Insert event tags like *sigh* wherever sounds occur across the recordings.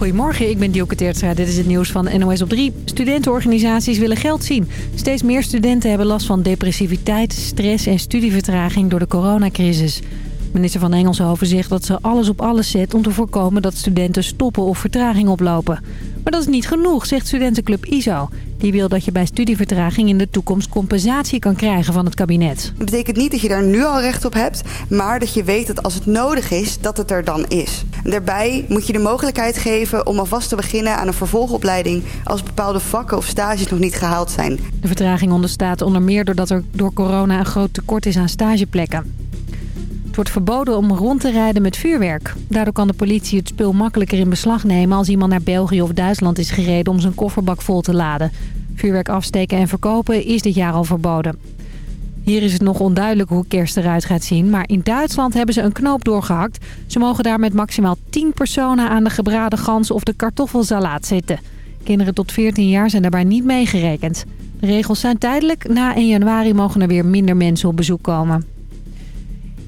Goedemorgen, ik ben Dielke Teertstra. Dit is het nieuws van NOS op 3. Studentenorganisaties willen geld zien. Steeds meer studenten hebben last van depressiviteit, stress en studievertraging door de coronacrisis. Minister van Engelshoven zegt dat ze alles op alles zet om te voorkomen dat studenten stoppen of vertraging oplopen. Maar dat is niet genoeg, zegt studentenclub ISO. Die wil dat je bij studievertraging in de toekomst compensatie kan krijgen van het kabinet. Dat betekent niet dat je daar nu al recht op hebt, maar dat je weet dat als het nodig is, dat het er dan is. daarbij moet je de mogelijkheid geven om alvast te beginnen aan een vervolgopleiding als bepaalde vakken of stages nog niet gehaald zijn. De vertraging onderstaat onder meer doordat er door corona een groot tekort is aan stageplekken. Het wordt verboden om rond te rijden met vuurwerk. Daardoor kan de politie het spul makkelijker in beslag nemen... als iemand naar België of Duitsland is gereden om zijn kofferbak vol te laden. Vuurwerk afsteken en verkopen is dit jaar al verboden. Hier is het nog onduidelijk hoe kerst eruit gaat zien... maar in Duitsland hebben ze een knoop doorgehakt. Ze mogen daar met maximaal 10 personen aan de gebraden gans of de kartoffelsalaat zitten. Kinderen tot 14 jaar zijn daarbij niet meegerekend. De regels zijn tijdelijk. Na 1 januari mogen er weer minder mensen op bezoek komen.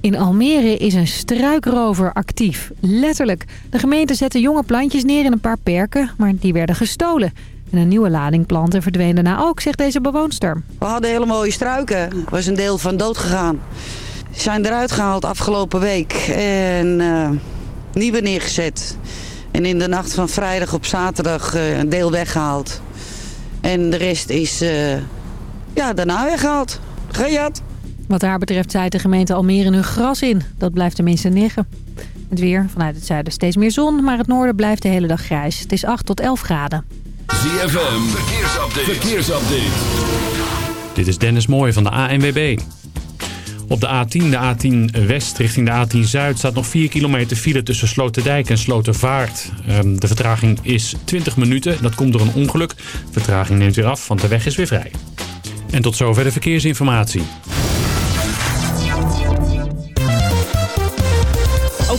In Almere is een struikrover actief. Letterlijk. De gemeente zette jonge plantjes neer in een paar perken, maar die werden gestolen. En een nieuwe lading planten verdween daarna ook, zegt deze bewoonster. We hadden hele mooie struiken. Was een deel van dood gegaan. Ze zijn eruit gehaald afgelopen week en uh, nieuwe neergezet. En in de nacht van vrijdag op zaterdag uh, een deel weggehaald. En de rest is uh, ja, daarna weggehaald. Gejat. Wat haar betreft zei de gemeente Almere nu gras in. Dat blijft tenminste liggen. Het weer, vanuit het zuiden steeds meer zon, maar het noorden blijft de hele dag grijs. Het is 8 tot 11 graden. ZFM, verkeersupdate. verkeersupdate. Dit is Dennis Mooij van de ANWB. Op de A10, de A10 West richting de A10 Zuid staat nog 4 kilometer file tussen Sloterdijk en Slotervaart. Ehm, de vertraging is 20 minuten. Dat komt door een ongeluk. De vertraging neemt weer af, want de weg is weer vrij. En tot zover de verkeersinformatie.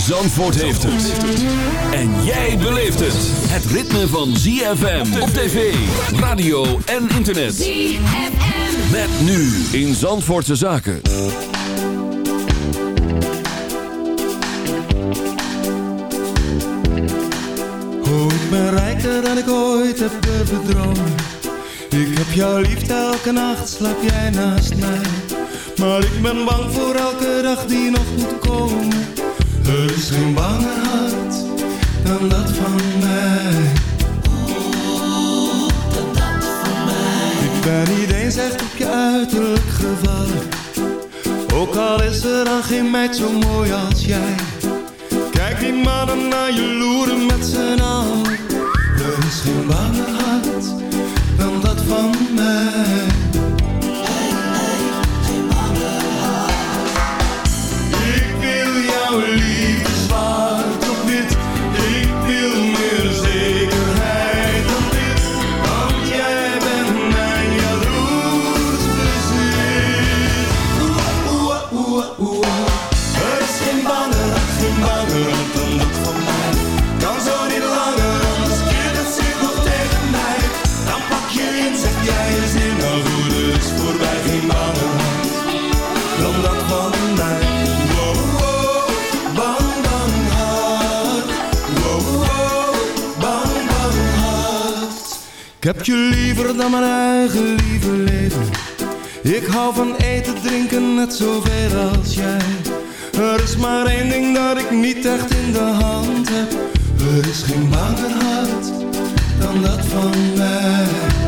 Zandvoort heeft het. En jij beleeft het. Het ritme van ZFM op tv, radio en internet. ZFM. Met nu in Zandvoortse Zaken. Oh, ik ben rijker dan ik ooit heb durven dromen. Ik heb jouw liefde elke nacht, slaap jij naast mij. Maar ik ben bang voor elke dag die nog moet komen. Er is geen banger hart dan dat van mij. Oh, dan dat van mij. Ik ben niet eens echt op je uiterlijk gevallen. Ook al is er dan geen meid zo mooi als jij. Kijk die mannen naar je loeren met z'n allen. Er is geen banger hart dan dat van mij. Dan mijn eigen lieve leven. Ik hou van eten, drinken net zoveel als jij. Er is maar één ding dat ik niet echt in de hand heb. Er is geen banger hart dan dat van mij.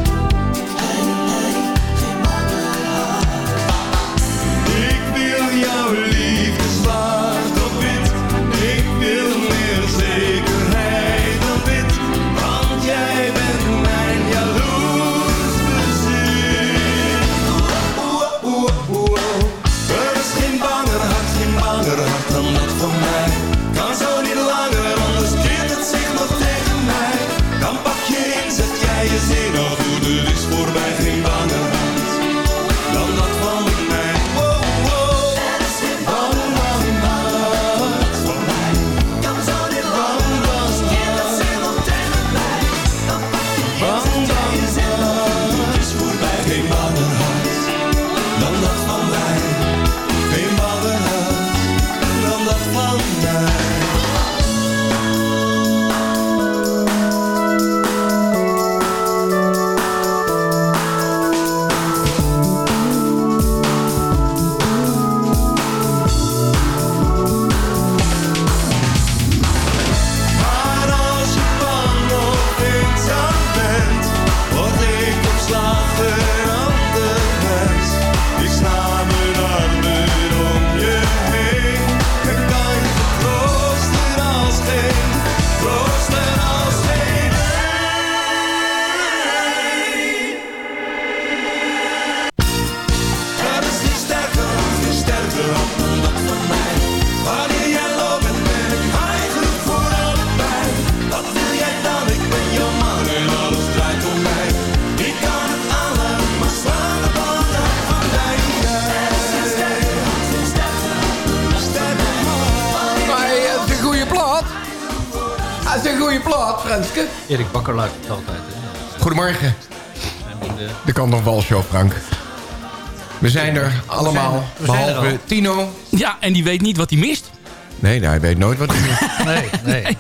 We zijn er allemaal, we zijn er behalve al. Tino. Ja, en die weet niet wat hij mist. Nee, nou, hij weet nooit wat hij doet. *laughs* Nee, nee.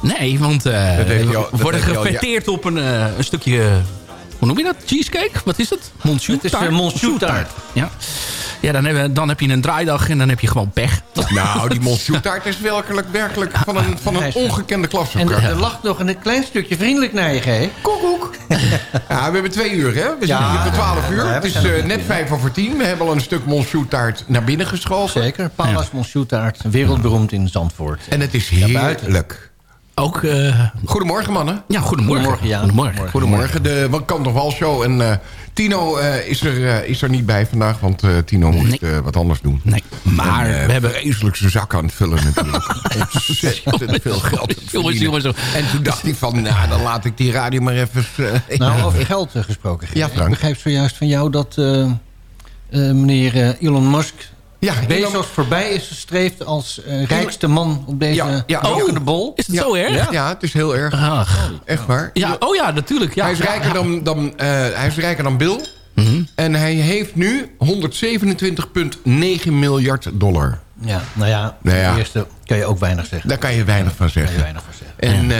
Nee, want eh, al- we worden gefeteerd op een, eh, een stukje... Hoe noem je dat? Cheesecake? Wat is het? Monsieur Het is een Monsieur taart. Ja, ja dan, heb je, dan heb je een draaidag en dan heb je gewoon pech. *laughs* Nou, die Monsoetaart is werkelijk, werkelijk van een, van een ongekende klasse. En er lacht nog een klein stukje vriendelijk naar je, G. Koekoek. Ja, we hebben twee uur, hè? We Ja, zitten hier tot twaalf uur. ja, het is eh, net vijf over tien. We hebben al een stuk Monsoetaart naar binnen geschoven. Zeker. Monsieur taart, wereldberoemd in Zandvoort. En het is heerlijk. Ook, eh, Goedemorgen, mannen. ja, goedemorgen. Goedemorgen. Goedemorgen. Goedemorgen. De Wat kan toch wel show. En eh, Tino eh, is, er, eh, is er niet bij vandaag, want eh, Tino moest eh, wat anders doen. Nee, maar En, we hebben... vreselijk zijn zak aan het vullen natuurlijk. *laughs* Ontzettend veel geld Jongens, jongens. En toen dacht hij van, nou, dan laat ik die radio maar even... Nou, over geld gesproken. Ja, Frank. Ik begreep zojuist van jou dat eh, eh, meneer eh, Elon Musk... ja, Bezos voorbij is gestreefd als eh, rijkste man op deze Ja, ja. rokende bol. Is het ja, zo erg? Ja, ja, het is heel erg. Ach. Echt waar. Ja, oh ja, natuurlijk. Ja. hij, is rijker dan, dan, eh, hij is rijker dan Bill. Mhm. En hij heeft nu 127,9 miljard dollar. Ja, nou ja, Nou ja. eerste kan je ook weinig zeggen. Daar kan je weinig van Daar kan je zeggen. weinig van zeggen. En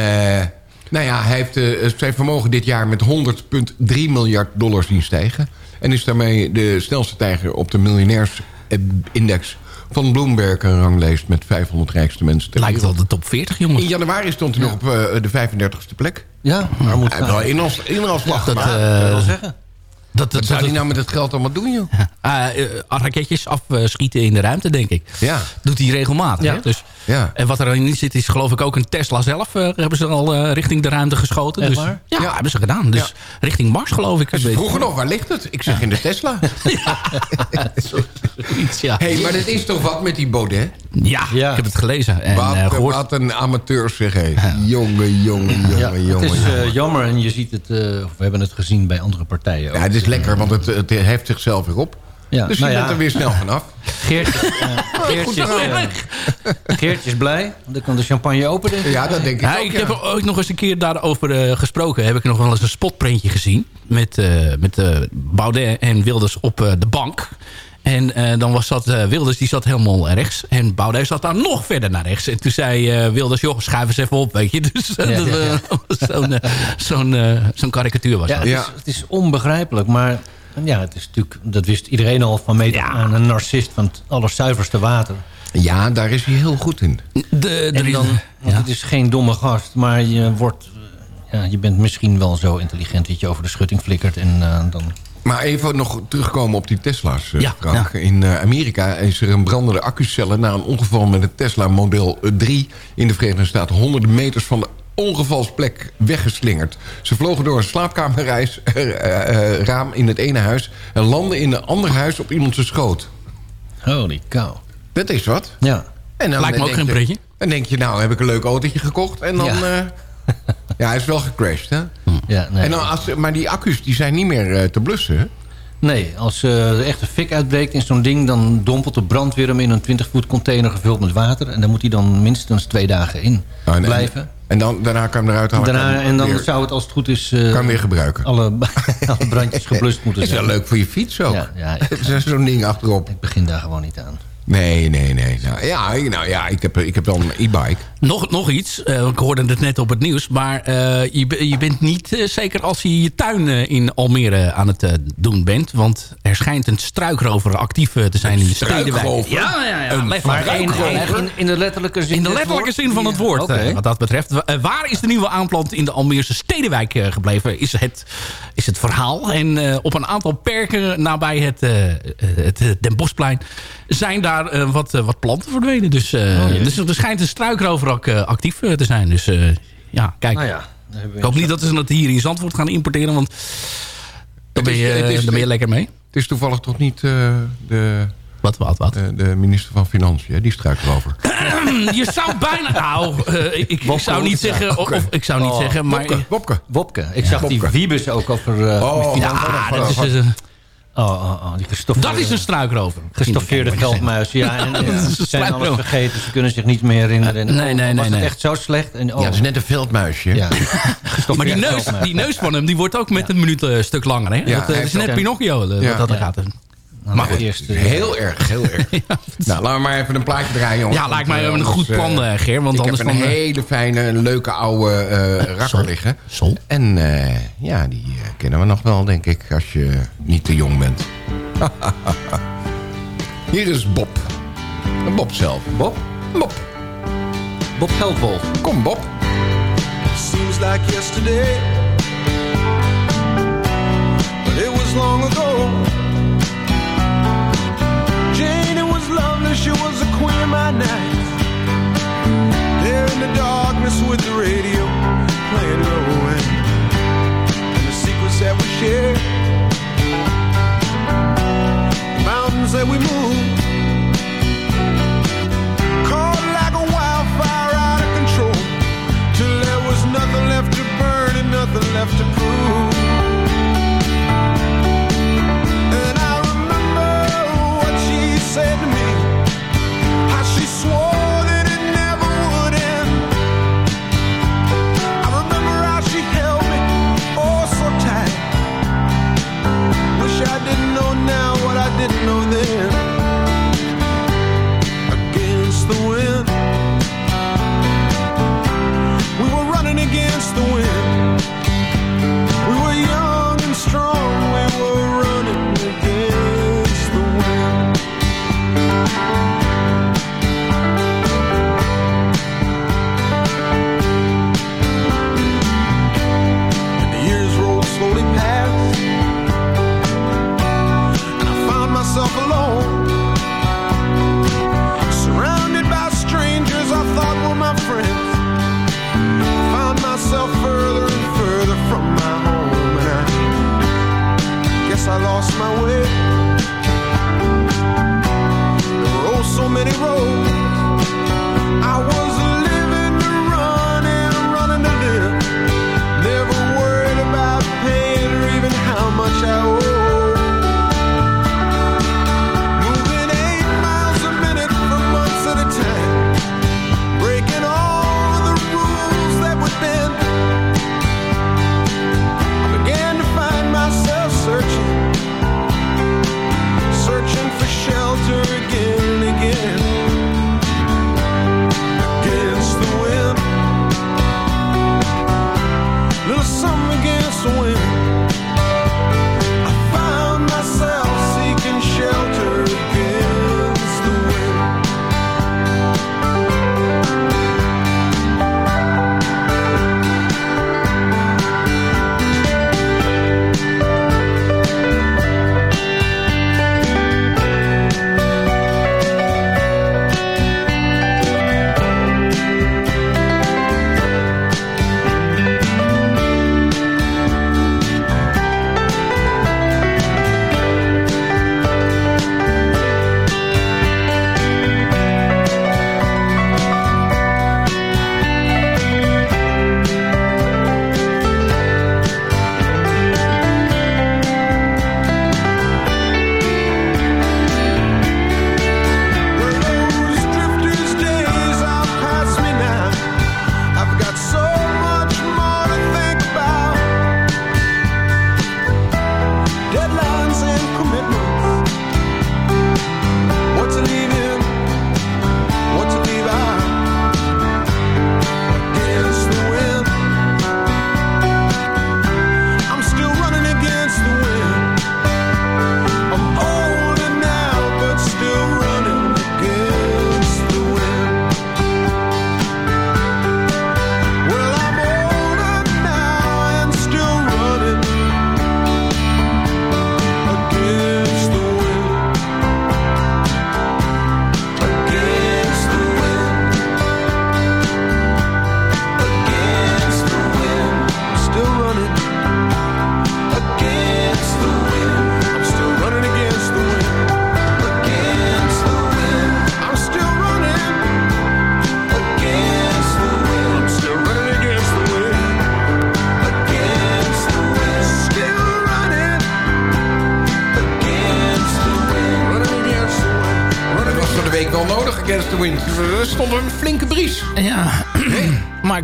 eh, nou ja, hij heeft zijn vermogen dit jaar met 100,3 miljard dollar zien stijgen. En is daarmee de snelste tijger op de miljonairsindex van Bloomberg een ranglijst met 500 rijkste mensen ter Lijkt wel de top 40, jongens. In januari stond hij nog op eh, de 35e plek. Ja, maar moet Hij wel inhals, inhaalslag Dat, gemaakt. eh, ik wel zeggen. Dat, Wat dat, zou dat, hij nou met het geld allemaal doen, joh? *laughs* Eh, raketjes afschieten in de ruimte, denk ik. Ja. Doet hij regelmatig. Ja. Hè? Dus, Ja. En wat erin zit is geloof ik ook een Tesla zelf. eh, hebben ze al eh, richting de ruimte geschoten. Echt dus, waar? Ja, Ja. hebben ze gedaan. Dus richting Mars geloof ik. En ze vroegen nog, waar ligt het? Ik zeg in de Tesla. *laughs* Iets, ja. Hé, hey, maar dit is toch wat met die Baudet? Ja, Ja. ik heb het gelezen. En, Wat, eh, gehoord. wat een amateur zeg, hé. Jongen, jongen, jongen, Ja, jongen. het is eh, jammer en je ziet het, eh, of we hebben het gezien bij andere partijen ook. Is lekker, want het, het heft zichzelf weer op. Ja, dus je nou ja. bent er weer snel vanaf. Geertje, eh, *laughs* Geertje, is, eh, Geertje is blij, dan kan de champagne open. denk ik. Ja, dat denk ik Ja, ook, ik ja. heb er ooit nog eens een keer daarover eh, gesproken. Heb ik nog wel eens een spotprintje gezien. Met, eh, met eh, Baudet en Wilders op eh, de bank. En eh, dan was dat eh, Wilders, die zat helemaal rechts. En Baudet zat daar nog verder naar rechts. En toen zei eh, Wilders, joh, schuif eens even op, weet je. *laughs* Dus Ja, zo'n zo'n eh, zo'n karikatuur was Ja, dat. het. Is, het is onbegrijpelijk, maar ja, het is natuurlijk, dat wist iedereen al van meet Ja. aan een narcist van het allerzuiverste water. Ja, daar is hij heel goed in. De, En dan, want het is geen domme gast, maar je wordt, ja, je bent misschien wel zo intelligent dat je over de schutting flikkert en dan... Maar even nog terugkomen op die Tesla's, eh, Ja, Frank. In eh, Amerika is er een brandende accucellen... na een ongeval met een Tesla Model 3 in de Verenigde Staten... honderden meters van de ongevalsplek weggeslingerd. Ze vlogen door een slaapkamerreis, *laughs* eh, eh, raam in het ene huis... en landden in een ander huis op iemands schoot. Holy cow. Dat is wat. Ja. En dan Lijkt me ook geen je- pretje. Dan denk je, nou heb ik een leuk autootje gekocht. En dan... Ja. *laughs* ja hij is wel gecrashed, hè? Ja, nee. En dan als, maar die accu's die zijn niet meer eh, te blussen, hè? nee, als eh, er echt een fik uitbreekt in zo'n ding... dan dompelt de brandweer hem in een 20 voet container gevuld met water. En dan moet hij dan minstens twee dagen in Oh, en- blijven. En dan, daarna kan hem eruit halen. Daarna, en dan weer- zou het als het goed is... eh, kan weer gebruiken. alle, *laughs* alle brandjes geblust moeten is zijn. wel leuk voor je fiets ook. Ja, ja, is *laughs* Zo'n ding achterop. Ik begin daar gewoon niet aan. Nee, nee, nee. Nou ja, nou, ja ik, heb, ik heb dan een e-bike. Nog, nog iets, eh, ik hoorde het net op het nieuws... maar eh, je, be- je bent niet eh, zeker als je je tuin eh, in Almere aan het doen bent... want er schijnt een struikrover actief te zijn in de stedenwijk. Ja, ja, ja. Een Maar maar in, in, de letterlijke zin in de letterlijke zin van het woord, Oké. wat dat betreft. Wa- waar is de nieuwe aanplant in de Almeerse stedenwijk gebleven? Is het, is het verhaal. En eh, op een aantal perken nabij het, eh, het Den Bosplein... zijn daar wat, wat planten verdwenen. Dus, eh, dus er schijnt een struikrover eh, actief eh, te zijn. Dus eh, ja, kijk. Nou ja, dan hebben we Ik hoop niet dat ze het hier in Zandvoort gaan importeren. Want dan ben je, Het is- dan ben je lekker mee. Het is toevallig toch niet eh, de, Wat, wat, wat? eh, de minister van Financiën, die struikrover. *clears throat* je zou bijna... Nou, eh, ik, ik zou niet zeggen... Of, of ik zou niet Oh, zeggen, maar... Wopke, Wopke. Wopke. Ik zag die. Wiebes ook over... eh Oh, Ja, dat is... eh, Oh, oh, oh, die gestoffeerde, Dat is een struikrover. gestoffeerde veldmuis. Ja, *laughs* en, een ze zijn struikrover. alles vergeten. Ze kunnen zich niet meer herinneren. En, Nee, nee, oh, nee, Was nee. het echt zo slecht? En, oh, Ja, het is net een veldmuisje. ja. *laughs* Maar die neus, die neus van hem die wordt ook met een minuut eh, stuk langer. Hè? Ja, dat, eh, is net Pinocchio eh, dat er Ja. gaat. Nou, Maar de eerste, Heel erg, heel erg. *laughs* Nou, laten we maar even een plaatje draaien, jongens. Ja, lijkt mij een eh, goed anders, plan, eh, eh, Geer. Want ik anders heb een dan, eh, hele fijne, leuke oude eh rakker liggen. Sol. En eh, ja, die eh, kennen we nog wel, denk ik, als je niet te jong bent. *laughs* Hier is Bob. Bob zelf. Bob? Bob. Bob Geldwolf. Kom, Bob. Seems like yesterday, but it was long ago. She was a queen of my night. There in the darkness with the radio playing low end, and the secrets that we shared, mountains that we moved. Caught like a wildfire out of control till there was nothing left to burn and nothing left to prove.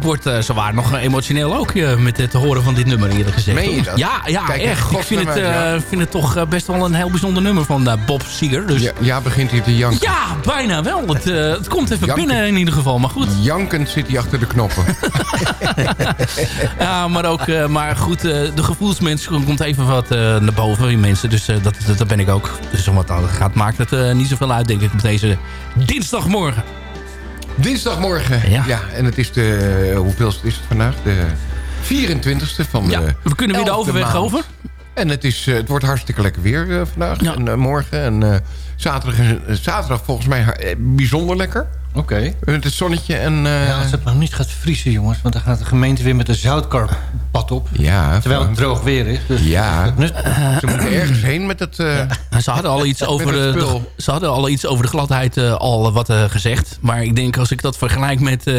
Ik word uh, zwaar nog emotioneel ook uh, met het horen van dit nummer eerder gezegd. Meen je dat? Ja, ja Kijk, echt. Ik vind het, uh, ja. vind het toch best wel een heel bijzonder nummer van Bob Seger. Dus... Ja, ja, begint hij te janken. Ja, bijna wel. Het, het komt even Janken. binnen in ieder geval, maar goed. Jankend zit hij achter de knoppen. *laughs* ja, maar ook, maar goed, de gevoelsmens komt even wat naar boven mensen. Dus dat, dat, dat ben ik ook. Dus wat dat gaat, maakt het niet zoveel uit, denk ik, op deze dinsdagmorgen. Dinsdagmorgen, ja. ja. En het is de, hoeveelste is het vandaag? De 24e van de ja, We kunnen weer de overweg maand. over. En het, is, het wordt hartstikke lekker weer uh, vandaag ja. en uh, morgen. En uh, zaterdag, zaterdag volgens mij bijzonder lekker. Oké. Okay. Het zonnetje en... ja, als het maar niet gaat vriezen, jongens. Want dan gaat de gemeente weer met de zoutkarpad op. Ja. Terwijl het droog weer is. Dus ja. Ze moeten ergens heen met het... Ja. Ze hadden al iets over de, de, ze hadden al iets over de gladheid uh, al wat uh, gezegd. Maar ik denk als ik dat vergelijk met uh,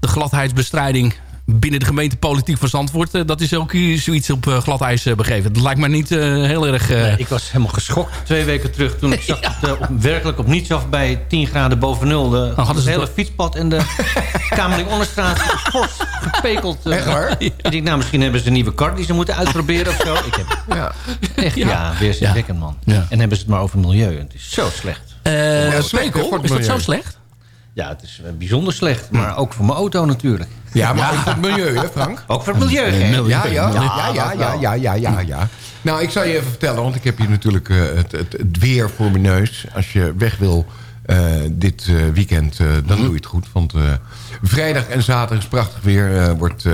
de gladheidsbestrijding binnen de gemeentepolitiek van Zandvoort... Uh, dat is ook zoiets op uh, glad ijs uh, begeven. Dat lijkt me niet heel erg... Nee, ik was helemaal geschokt twee weken terug... toen ik *laughs* zag ja. het op, werkelijk op niets af bij 10 graden boven nul. De, Dan het hele fietspad en de *laughs* Kamerling Onderstraat fors gepekeld. Echt waar? Ik denk, nou, misschien hebben ze een nieuwe kar die ze moeten uitproberen of zo. Ik heb, ja. Echt, ja, ja weerzinwekkend, man. Ja. En hebben ze het maar over milieu. Het is zo slecht. Uh, is dat zo slecht? Ja, het is eh, bijzonder slecht. Maar ook voor mijn auto natuurlijk. Ja, maar ook voor het milieu, hè Frank? Ook voor het milieu, hè? Ja, ja, ja, ja, ja, ja, ja, ja, Nou, ik zal je even vertellen, want ik heb hier natuurlijk eh, het, het, het weer voor mijn neus. Als je weg wil eh, dit weekend, dan mhm. doe je het goed. Want vrijdag en zaterdag is prachtig weer. wordt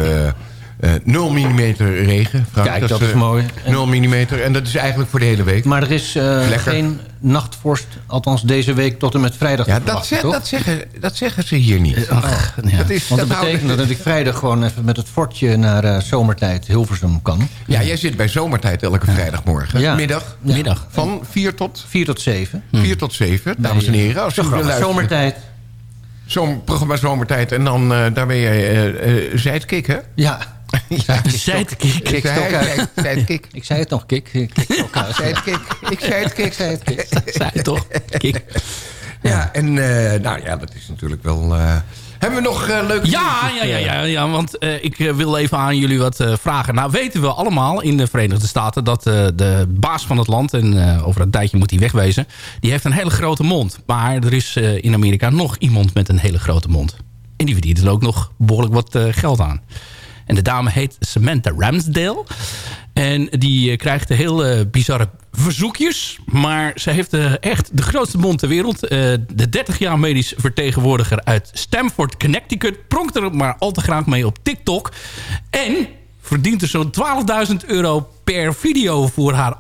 0 mm regen. Frank. Kijk, dat, dat is, is mooi. 0 mm en dat is eigenlijk voor de hele week. Maar er is geen nachtvorst, althans deze week tot en met vrijdag. Ja, dat, dat, zeggen, dat zeggen ze hier niet. Ach, ja. dat is, Want dat, dat betekent dat ik vrijdag gewoon even met het fortje naar uh, zomertijd Hilversum kan. Ja, jij zit bij zomertijd elke vrijdagmorgen. Ja. Middag. Middag. Van 4 tot? 4 tot 7. 4 tot 7, dames en heren. Als luisteren. Zomertijd. Zo'n programma Zomertijd. En dan, uh, daar ben je uh, hè? Ja. *laughs* Zijdkik. Ik zei het Ik zei het nog, kik. Ik zei het kik. zei het kik. zei het toch, kik. Ja, en uh, nou ja, dat is natuurlijk wel... Uh, hebben we nog uh, leuke ja, ja, ja, ja, ja, want ik wil even aan jullie wat vragen. Nou weten we allemaal in de Verenigde Staten... dat de baas van het land, en over een tijdje moet hij wegwezen... die heeft een hele grote mond. Maar er is in Amerika nog iemand met een hele grote mond. En die verdient er ook nog behoorlijk wat geld aan. En de dame heet Samantha Ramsdale. En die krijgt heel uh, bizarre verzoekjes. Maar ze heeft uh, echt de grootste mond ter wereld. De 30 jaar medisch vertegenwoordiger uit Stamford, Connecticut... pronkt er maar al te graag mee op TikTok. En verdient er zo'n 12.000 euro per video voor haar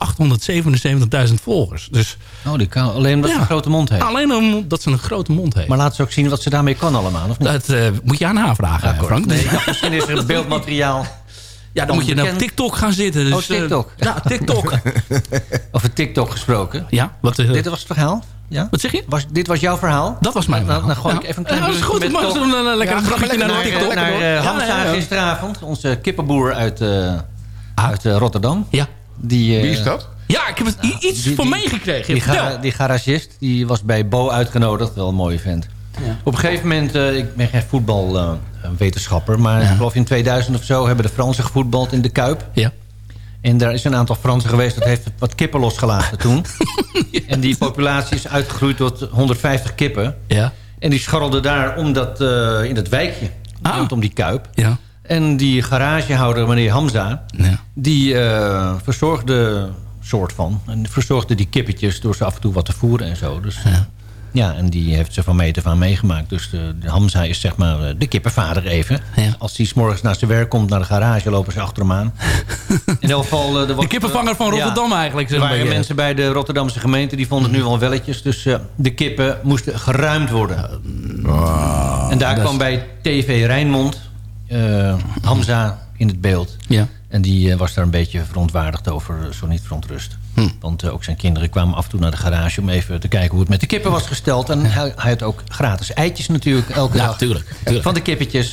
877.000 volgers. Dus, oh, die kan alleen omdat ja, ze een grote mond heeft. Alleen omdat ze een grote mond heeft. Maar laat ze ook zien wat ze daarmee kan allemaal, of niet? Dat uh, moet je aan haar vragen, ja, Frank. Nee, misschien is er beeldmateriaal... Ja, dan moet je naar TikTok gaan zitten. Dus, oh, TikTok. Uh, ja, TikTok. *laughs* Over TikTok gesproken. Ja, wat, uh, dit was het verhaal? Ja? Wat zeg je? Was, dit was jouw verhaal? Dat was mijn verhaal. Dan, dan gooi ik even een klein ja, dat is goed. Ik mag zo'n uh, lekker ja, bruggetje naar, naar TikTok. Naar uh, Hamza ja, ja, gisteravond. Onze kippenboer uit, uh, uit Rotterdam. Ja. Die, Wie is dat? Ja, ik heb het nou, iets die, van meegekregen. Die, die garagist die was bij Bo uitgenodigd. Wel een mooie vent. Ja. Op een gegeven moment, uh, ik ben geen voetbalwetenschapper... Uh, maar ja. ik geloof in 2000 of zo hebben de Fransen gevoetbald in de Kuip. Ja. En daar is een aantal Fransen geweest... dat heeft wat kippen losgelaten toen. *laughs* ja. En die populatie is uitgegroeid tot 150 kippen. Ja. En die scharrelden daar om dat, uh, in dat wijkje. Ah. Rondom die Kuip. Ja. En die garagehouder, meneer Hamza... Ja. die uh, verzorgde soort van. En verzorgde die kippetjes door ze af en toe wat te voeren en zo. Dus... Ja. En die heeft ze van meter van meegemaakt. Dus de, de Hamza is zeg maar de kippenvader even. Ja. Als hij 's morgens naar zijn werk komt, naar de garage, lopen ze achter hem aan. In ieder geval... Uh, de, de kippenvanger van Rotterdam ja, eigenlijk. Er waren mensen bij de Rotterdamse gemeente, die vonden het nu al welletjes. Dus uh, de kippen moesten geruimd worden. Wow. En daar kwam bij TV Rijnmond uh, Hamza in het beeld. Ja. En die uh, was daar een beetje verontwaardigd over, zo niet verontrust. Hm. Want uh, ook zijn kinderen kwamen af en toe naar de garage... om even te kijken hoe het met de kippen was gesteld. En hij, hij had ook gratis eitjes natuurlijk elke *laughs* ja, dag. Tuurlijk, tuurlijk. Van de kippetjes.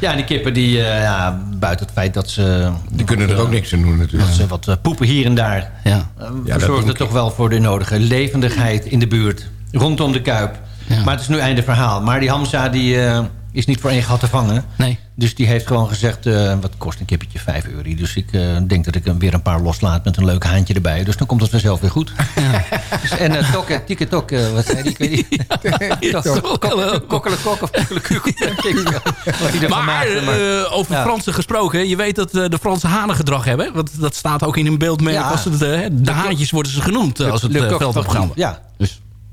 ja, en die kippen, die, uh, ja, buiten het feit dat ze... Die kunnen er ook niks aan doen natuurlijk. Dat ze wat poepen hier en daar. Ja. ja verzorgde toch wel voor de nodige levendigheid in de buurt. Rondom de Kuip. Maar het is nu einde verhaal. Maar die Hamza die, eh, is niet voor één gat te vangen. Nee. Dus die heeft gewoon gezegd, eh, wat kost een kippetje? 5 euro. Dus ik eh, denk dat ik hem weer een paar loslaat met een leuk haantje erbij. Dus dan komt het vanzelf weer goed. *laughs* Dus, en uh, tokke, tikke tok, eh, wat zei die? Ik weet niet. *laughs* Kokkele kok of kokkele kuk. *laughs* Wat hij ervan Maar eh, over Ja. Fransen gesproken. Je weet dat eh, de Fransen hanengedrag hebben. Want dat staat ook in hun beeldmerk. Ja. Als het, eh, de haantjes worden ze genoemd eh, als het eh, veld opgaan. Ja.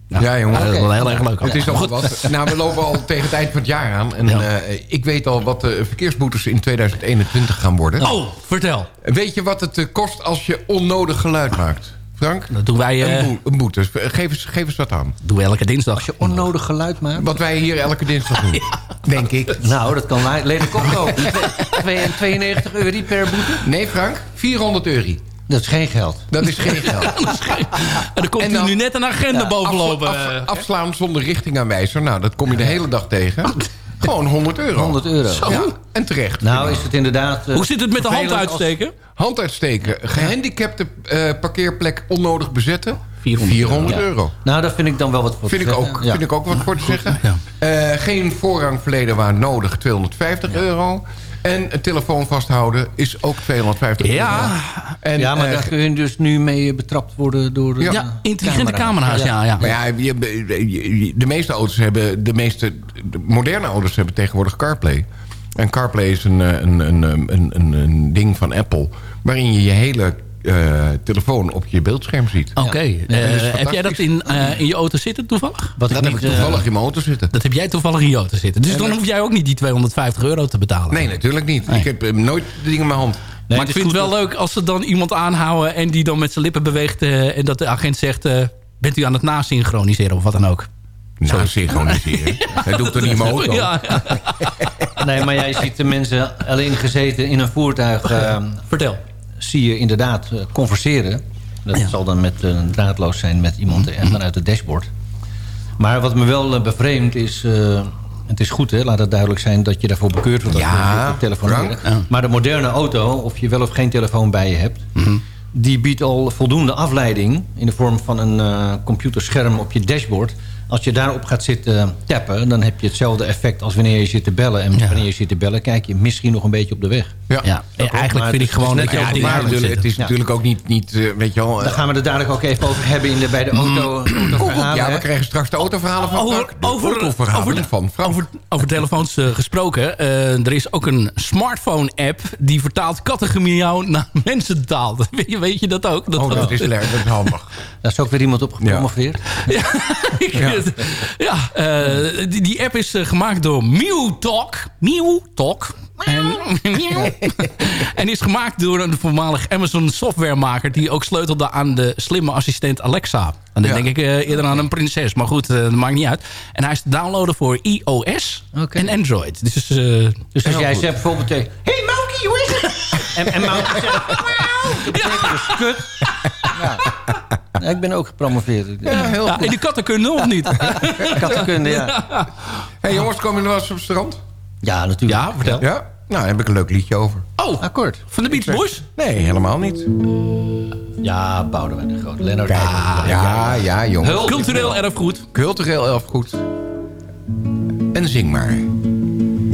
Dus, Ja, jongen. dat is wel heel erg leuk. Het is al wat. Nou, we lopen al tegen het eind van het jaar aan. En Ja. eh, ik weet al wat de verkeersboetes in 2021 gaan worden. Oh, vertel. Weet je wat het eh, kost als je onnodig geluid maakt? Frank? Dat doen wij eh, Een, boe- boete. Geef eens, geef eens wat aan. doen we elke dinsdag. Als je onnodig geluid maakt. Wat wij hier elke dinsdag doen. *laughs* Denk ik. Nou, dat kan wij- lelijk. Twee- 92 euro per boete. Nee, Frank? 400 euro. Dat is geen geld. Dat is geen geld. *laughs* En er komt En u dan- nu net een agenda Ja, bovenlopen. afsla- af- afslaan zonder richtingaanwijzer. Nou, dat kom je de hele dag tegen. Gewoon 100 euro. 100 euro. Ja, en terecht. Nou is het inderdaad... eh, Hoe zit het met de hand uitsteken? Hand uitsteken. Gehandicapte eh, parkeerplek onnodig bezetten. 400 400 euro. Nou, daar vind ik dan wel wat voor Vind te ik, zeggen. ook, Ja. vind ik ook wat voor te zeggen. Eh, geen voorrang verleden waar nodig, 250 euro. En een telefoon vasthouden is ook 250 Ja. euro. En, ja, maar eh, daar kun je dus nu mee betrapt worden door de Ja. Ja, intelligente camera's. Ja, ja. Maar ja, je- je- de meeste auto's hebben... De meeste de moderne auto's hebben tegenwoordig CarPlay. En CarPlay is een, eh, een, een, een, een, een ding van Apple... waarin je je hele eh, telefoon op je beeldscherm ziet. Oké. eh, heb jij dat in, eh, in je auto zitten toevallig? Wat Dat ik heb niet, ik toevallig in mijn auto zitten. Dat heb jij toevallig in je auto zitten. Dus dan hoef jij ook niet die 250 euro te betalen. Nee, natuurlijk niet. Ik heb nooit de dingen in mijn hand. Nee, maar ik vind het wel leuk als ze dan iemand aanhouden... en die dan met zijn lippen beweegt... eh, en dat de agent zegt... eh, bent u aan het nasynchroniseren of wat dan ook? Nou, synchroniseren. *laughs* Dat doe ik toch niet in mijn auto? Ja, ja. Nee, maar jij ziet de mensen alleen gezeten in een voertuig... *laughs* Vertel. Zie je inderdaad eh, converseren. Dat Ja. zal dan met eh, draadloos zijn met iemand en vanuit het dashboard. Maar wat me wel eh, bevreemdt is... eh, het is goed, hè, laat het duidelijk zijn dat je daarvoor bekeurd wordt. Ja, telefoneren. Maar de moderne auto, of je wel of geen telefoon bij je hebt... die biedt al voldoende afleiding... in de vorm van een eh, computerscherm op je dashboard... Als je daarop gaat zitten tappen... dan heb je hetzelfde effect als wanneer je zit te bellen. En Ja. wanneer je zit te bellen... kijk je misschien nog een beetje op de weg. Ja. Ja, eigenlijk vind ik gewoon is dat net je Ja, het is Ja. natuurlijk ook niet, niet eh, weet je wel... Daar gaan we het dadelijk ook even over hebben in de, bij de auto. Mm. autoverhalen, Ja, we krijgen straks de autoverhalen van Over, Frank. De over, over, van Frank. over, over telefoons eh, gesproken. eh, er is ook een smartphone-app die vertaalt kattengemeeuw naar *laughs* mensentaal. *laughs* Weet je, weet je dat ook? oh, dat is, leuk, dat is handig. Daar is ook weer iemand op gepromoveerd. Ja, *laughs* ik- *laughs* ja. eh, die, die app is eh, gemaakt door MewTalk. MewTalk. En, *laughs* en is gemaakt door een voormalig Amazon softwaremaker... die ook sleutelde aan de slimme assistent Alexa. En dan Ja. denk ik eh, eerder aan een prinses. Maar goed, eh, dat maakt niet uit. En hij is te downloaden voor iOS en Android. Dus, eh, Dus als heel jij goed. zegt bijvoorbeeld... tegen, Hey Maukie, hoe is het? En, en. *laughs* Dat betekent dus kut. Ja. Ja, Ik ben ook gepromoveerd. Ja, heel Ja, goed. in de kattenkunde of niet? *laughs* Kattenkunde, ja. *laughs* hey, jongens, komen jullie wel eens op het strand? Ja, natuurlijk. Ja, vertel. Ja? Nou, daar heb ik een leuk liedje over. Oh, Akkoord. van de Beach Boys? Nee, helemaal niet. Ja, Boudewijn de Groot. Lennart Ja, ja, ja, jongens. Cultureel erfgoed. Cultureel erfgoed. En zing maar.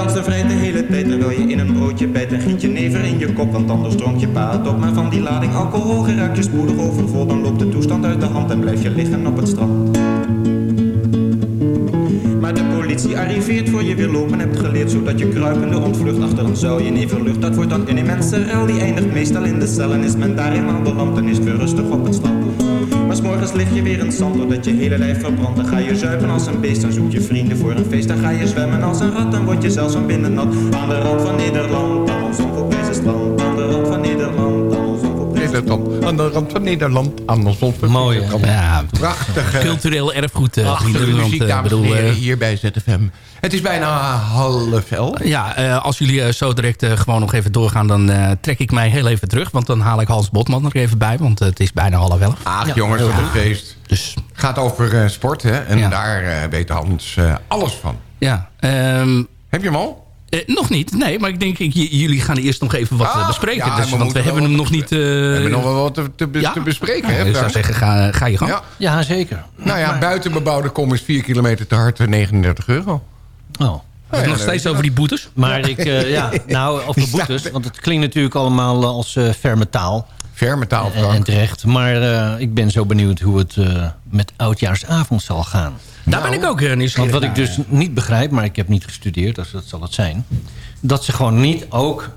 Er vrij de hele tijd terwijl je in een broodje bijt. En giet je never in je kop, want anders dronk je pa het op. Maar van die lading alcohol geraakt je spoedig overvol. Dan loopt de toestand uit de hand en blijf je liggen op het strand. Maar de politie arriveert voor je weer lopen hebt geleerd Zodat je kruipende ontvlucht achter een zuilje neverlucht Dat wordt dan een immense rel, die eindigt meestal in de cel En is men daar eenmaal beland, dan is weer rustig op het strand Maar s'morgens lig je weer in zand, doordat je hele lijf verbrandt. Dan ga je zuipen als een beest, dan zoek je vrienden voor een feest. Dan ga je zwemmen als een rat, dan word je zelfs van binnen nat. Aan de rand van Nederland, aan ons onvoorprezen strand. Aan de rand van Nederland, aan ons onvoorprezen Nederland, aan de rand van Nederland, aan ons Mooi? Ja, Prachtig. cultureel erfgoed. eh, Prachtige muziek, eh, dames en heren, eh, hier bij ZFM. Het is bijna half elf. Ja, eh, als jullie zo direct gewoon nog even doorgaan... dan eh, trek ik mij heel even terug. Want dan haal ik Hans Botman er even bij. Want het is bijna half elf. Ach jongens, wat een feest. Dus gaat over eh, sport, hè? En Ja. daar weet Hans eh, alles van. ja. ehm, Heb je hem al? Eh, nog niet, nee. Maar ik denk, ik, jullie gaan eerst nog even wat Ah, eh, bespreken. ja, dus, want we hebben hem nog niet... eh, We hebben nog wel wat te, te, be- ja? te bespreken, hè? Ik zou zeggen, ga, ga je gang. Ja. Ja, zeker. Nou ja, buiten bebouwde kom is 4 kilometer te hard, eh, 39 euro. Oh. Het nog steeds over die boetes. Maar ik, eh, ja, *laughs* nou, over boetes. Want het klinkt natuurlijk allemaal als eh ferme taal. Ferme taal, En, en terecht. Maar eh, ik ben zo benieuwd hoe het eh, met oudjaarsavond zal gaan. Daar ben ik ook eh, Want nieuwsgierig wat ik dus niet begrijp, maar ik heb niet gestudeerd, dus dat zal het zijn. Dat ze gewoon niet ook,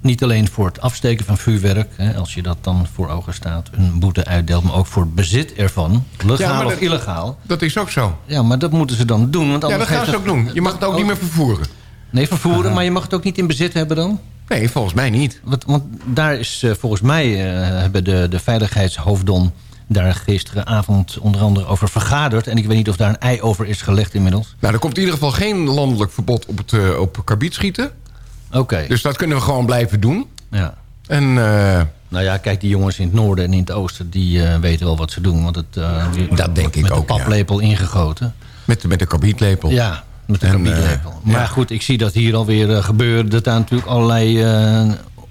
niet alleen voor het afsteken van vuurwerk, hè, als je dat dan voor ogen staat, een boete uitdeelt, maar ook voor het bezit ervan, legaal Ja, of dat- illegaal. Dat is ook zo. Ja, maar dat moeten ze dan doen. Want Ja, dat gaan ze ook doen. Je mag het ook niet meer vervoeren. Nee, vervoeren, maar je mag het ook niet in bezit hebben dan? Nee, volgens mij niet. Want, want daar is eh, volgens mij, eh, hebben de, de veiligheidshoofdon daar gisteravond onder andere over vergaderd. En ik weet niet of daar een ei over is gelegd inmiddels. Nou, er komt in ieder geval geen landelijk verbod op, het, eh, op karbietschieten. Oké. Dus dat kunnen we gewoon blijven doen. Ja. En eh, Nou ja, kijk, die jongens in het noorden en in het oosten... die eh, weten wel wat ze doen. Want het, Dat denk ik met ook, de ja. paplepel ingegoten. met, met de karbietlepel. Ja, met de karbietlepel. maar ja. goed, ik zie dat hier alweer gebeuren... dat daar natuurlijk allerlei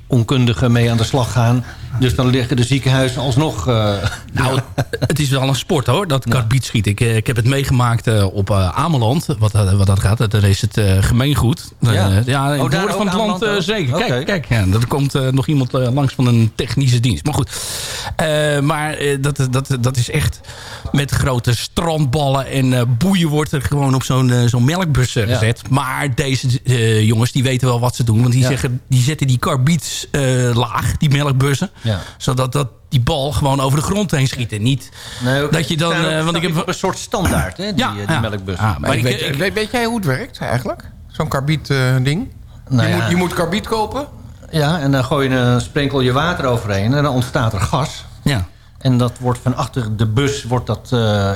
onkundigen mee aan de slag gaan. Dus dan liggen de ziekenhuizen alsnog... eh, *laughs* Nou, het is wel een sport hoor, dat karbietschieten. Ik, eh, ik heb het meegemaakt eh, op Ameland, wat, dat- wat dat gaat. Daar is het gemeengoed. Ja. ja, in Oh, het noorden ook van het land zeker. Oké. Kijk, kijk ja, er komt nog iemand langs van een technische dienst. Maar goed, maar dat, dat, dat is echt met grote strandballen en boeien wordt er gewoon op zo'n zo'n melkbus Ja. gezet. Maar deze jongens, die weten wel wat ze doen. Want die, zeggen, die zetten die karbiets laag, die melkbussen. Ja. Zodat dat die bal gewoon over de grond heen schiet. En niet nee, dat je dan... ook- eh, want ik heb... een soort standaard, hè, die, Ja, eh, die ja. melkbus. Maar ik, weet, ik- weet, weet jij hoe het werkt eigenlijk? Zo'n karbiet-ding? Nou je, ja. moet, je moet karbiet kopen? Ja, en dan gooi je een sprenkel je water overheen en dan ontstaat er gas. ja, En dat wordt van achter de bus wordt dat, eh,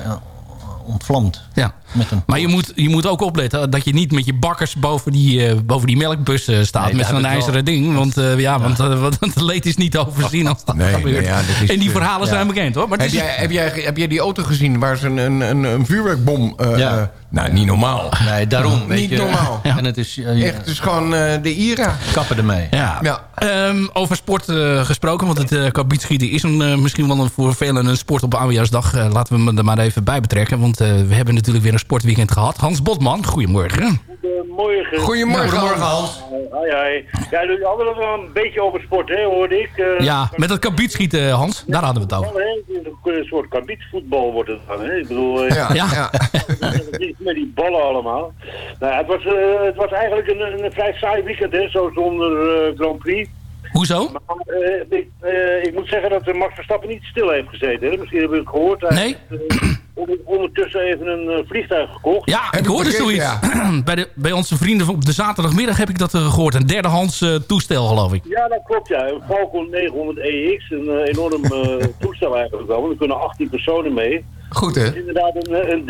ontvlamd. ja. Met een Maar je moet, je moet ook opletten dat je niet met je bakkers boven die, eh, boven die melkbus eh, staat. Nee, met zo'n ijzeren ding. Want, eh, ja, want, want het leed is niet overzien als dat Nee, gebeurt. nee, ja, dat is, en die verhalen zijn bekend hoor. Maar Heb jij, heb, jij, heb jij die auto gezien waar ze een, een, een, een vuurwerkbom... eh, Ja. nou, niet normaal. Nee, daarom. weet Niet je. normaal. En het is Echt, het is gewoon eh, de IRA. kappen ermee. ja. Ja. Ehm, over sport eh, gesproken, want het uh, karbietschieten is een, misschien wel een, voor velen een sport op oudejaarsdag. Eh, laten we hem er maar even bij betrekken, want eh, we hebben natuurlijk weer een sportweekend gehad. Hans Botman, goedemorgen. Goedemorgen. Goedemorgen. Goedemorgen Hans. Hoi, hoi. Ja, jullie hadden het wel een beetje over sport, hè, hoorde ik. Eh, Ja, met het karbietschieten, Hans, daar hadden we het over. Een soort kabietvoetbal wordt het dan, hè? Ik bedoel, eh, Ja, Ja. ja. *laughs* met die ballen allemaal. Nou, het, was, eh, het was eigenlijk een, een vrij saai weekend, hè, zo zonder Grand Prix. Hoezo? Maar eh, ik, ik moet zeggen dat Max Verstappen niet stil heeft gezeten. Hè. Misschien hebben we het gehoord. Nee. Ondertussen even een eh, vliegtuig gekocht. Ja, ik ik hoorde zoiets. *clears throat* bij, de, bij onze vrienden op de zaterdagmiddag heb ik dat eh, gehoord. Een derdehands eh, toestel, geloof ik. Ja, dat klopt ja. Een Falcon 900 EX, een enorm eh, *laughs* toestel eigenlijk wel. Er kunnen 18 personen mee. Goed, hè? Het is inderdaad een, een.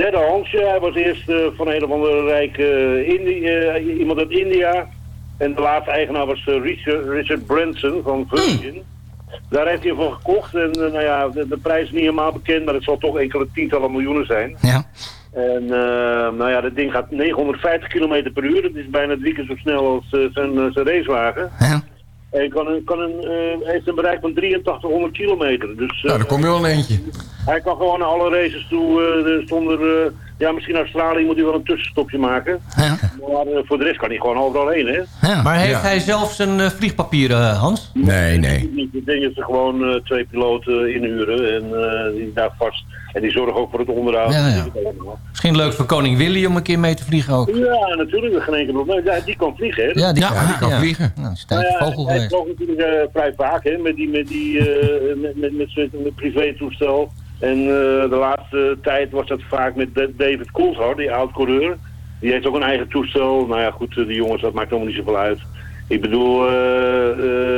Hij was eerst eh, van een of andere eh, eh, iemand uit India. En de laatste eigenaar was Richard, Richard Branson van Virgin. Daar heeft hij voor gekocht. En eh, nou ja, de, de prijs is niet helemaal bekend, maar het zal toch enkele tientallen miljoenen zijn. Ja. En eh, nou ja, dat ding gaat 950 km per uur. Dat is bijna drie keer zo snel als eh, zijn, zijn racewagen. Ja. En kan kan een, heeft een bereik van 8300 kilometer. Dus Nou, daar kom je wel een eentje. hij kan gewoon naar alle races toe zonder... eh, ja, misschien Australië moet hij wel een tussenstopje maken. Ja. Maar eh, voor de rest kan hij gewoon overal heen, hè? Ja. Maar heeft Ja. hij zelf zijn eh, vliegpapieren, Hans? Nee, nee. Ik denk dat ze gewoon eh, twee piloten inhuren en eh, die daar vast. En die zorgen ook voor het onderhoud. Ja, ja. Misschien leuk voor koning Willy om een keer mee te vliegen ook. Ja, natuurlijk, geen enkel probleem. Ja, die kan vliegen, hè? Ja, die, Ja, Ja, die kan vliegen. Nou, dat is tijd ja, vogel hij geweest. vloog natuurlijk eh, vrij vaak, hè, met die, met die, eh, met, met, met zijn met privé-toestel. En eh, de laatste tijd was dat vaak met Da- David Coulthard, die oud-coureur. Die heeft ook een eigen toestel. Nou ja, goed, eh, die jongens, dat maakt allemaal niet zoveel uit. Ik bedoel, eh,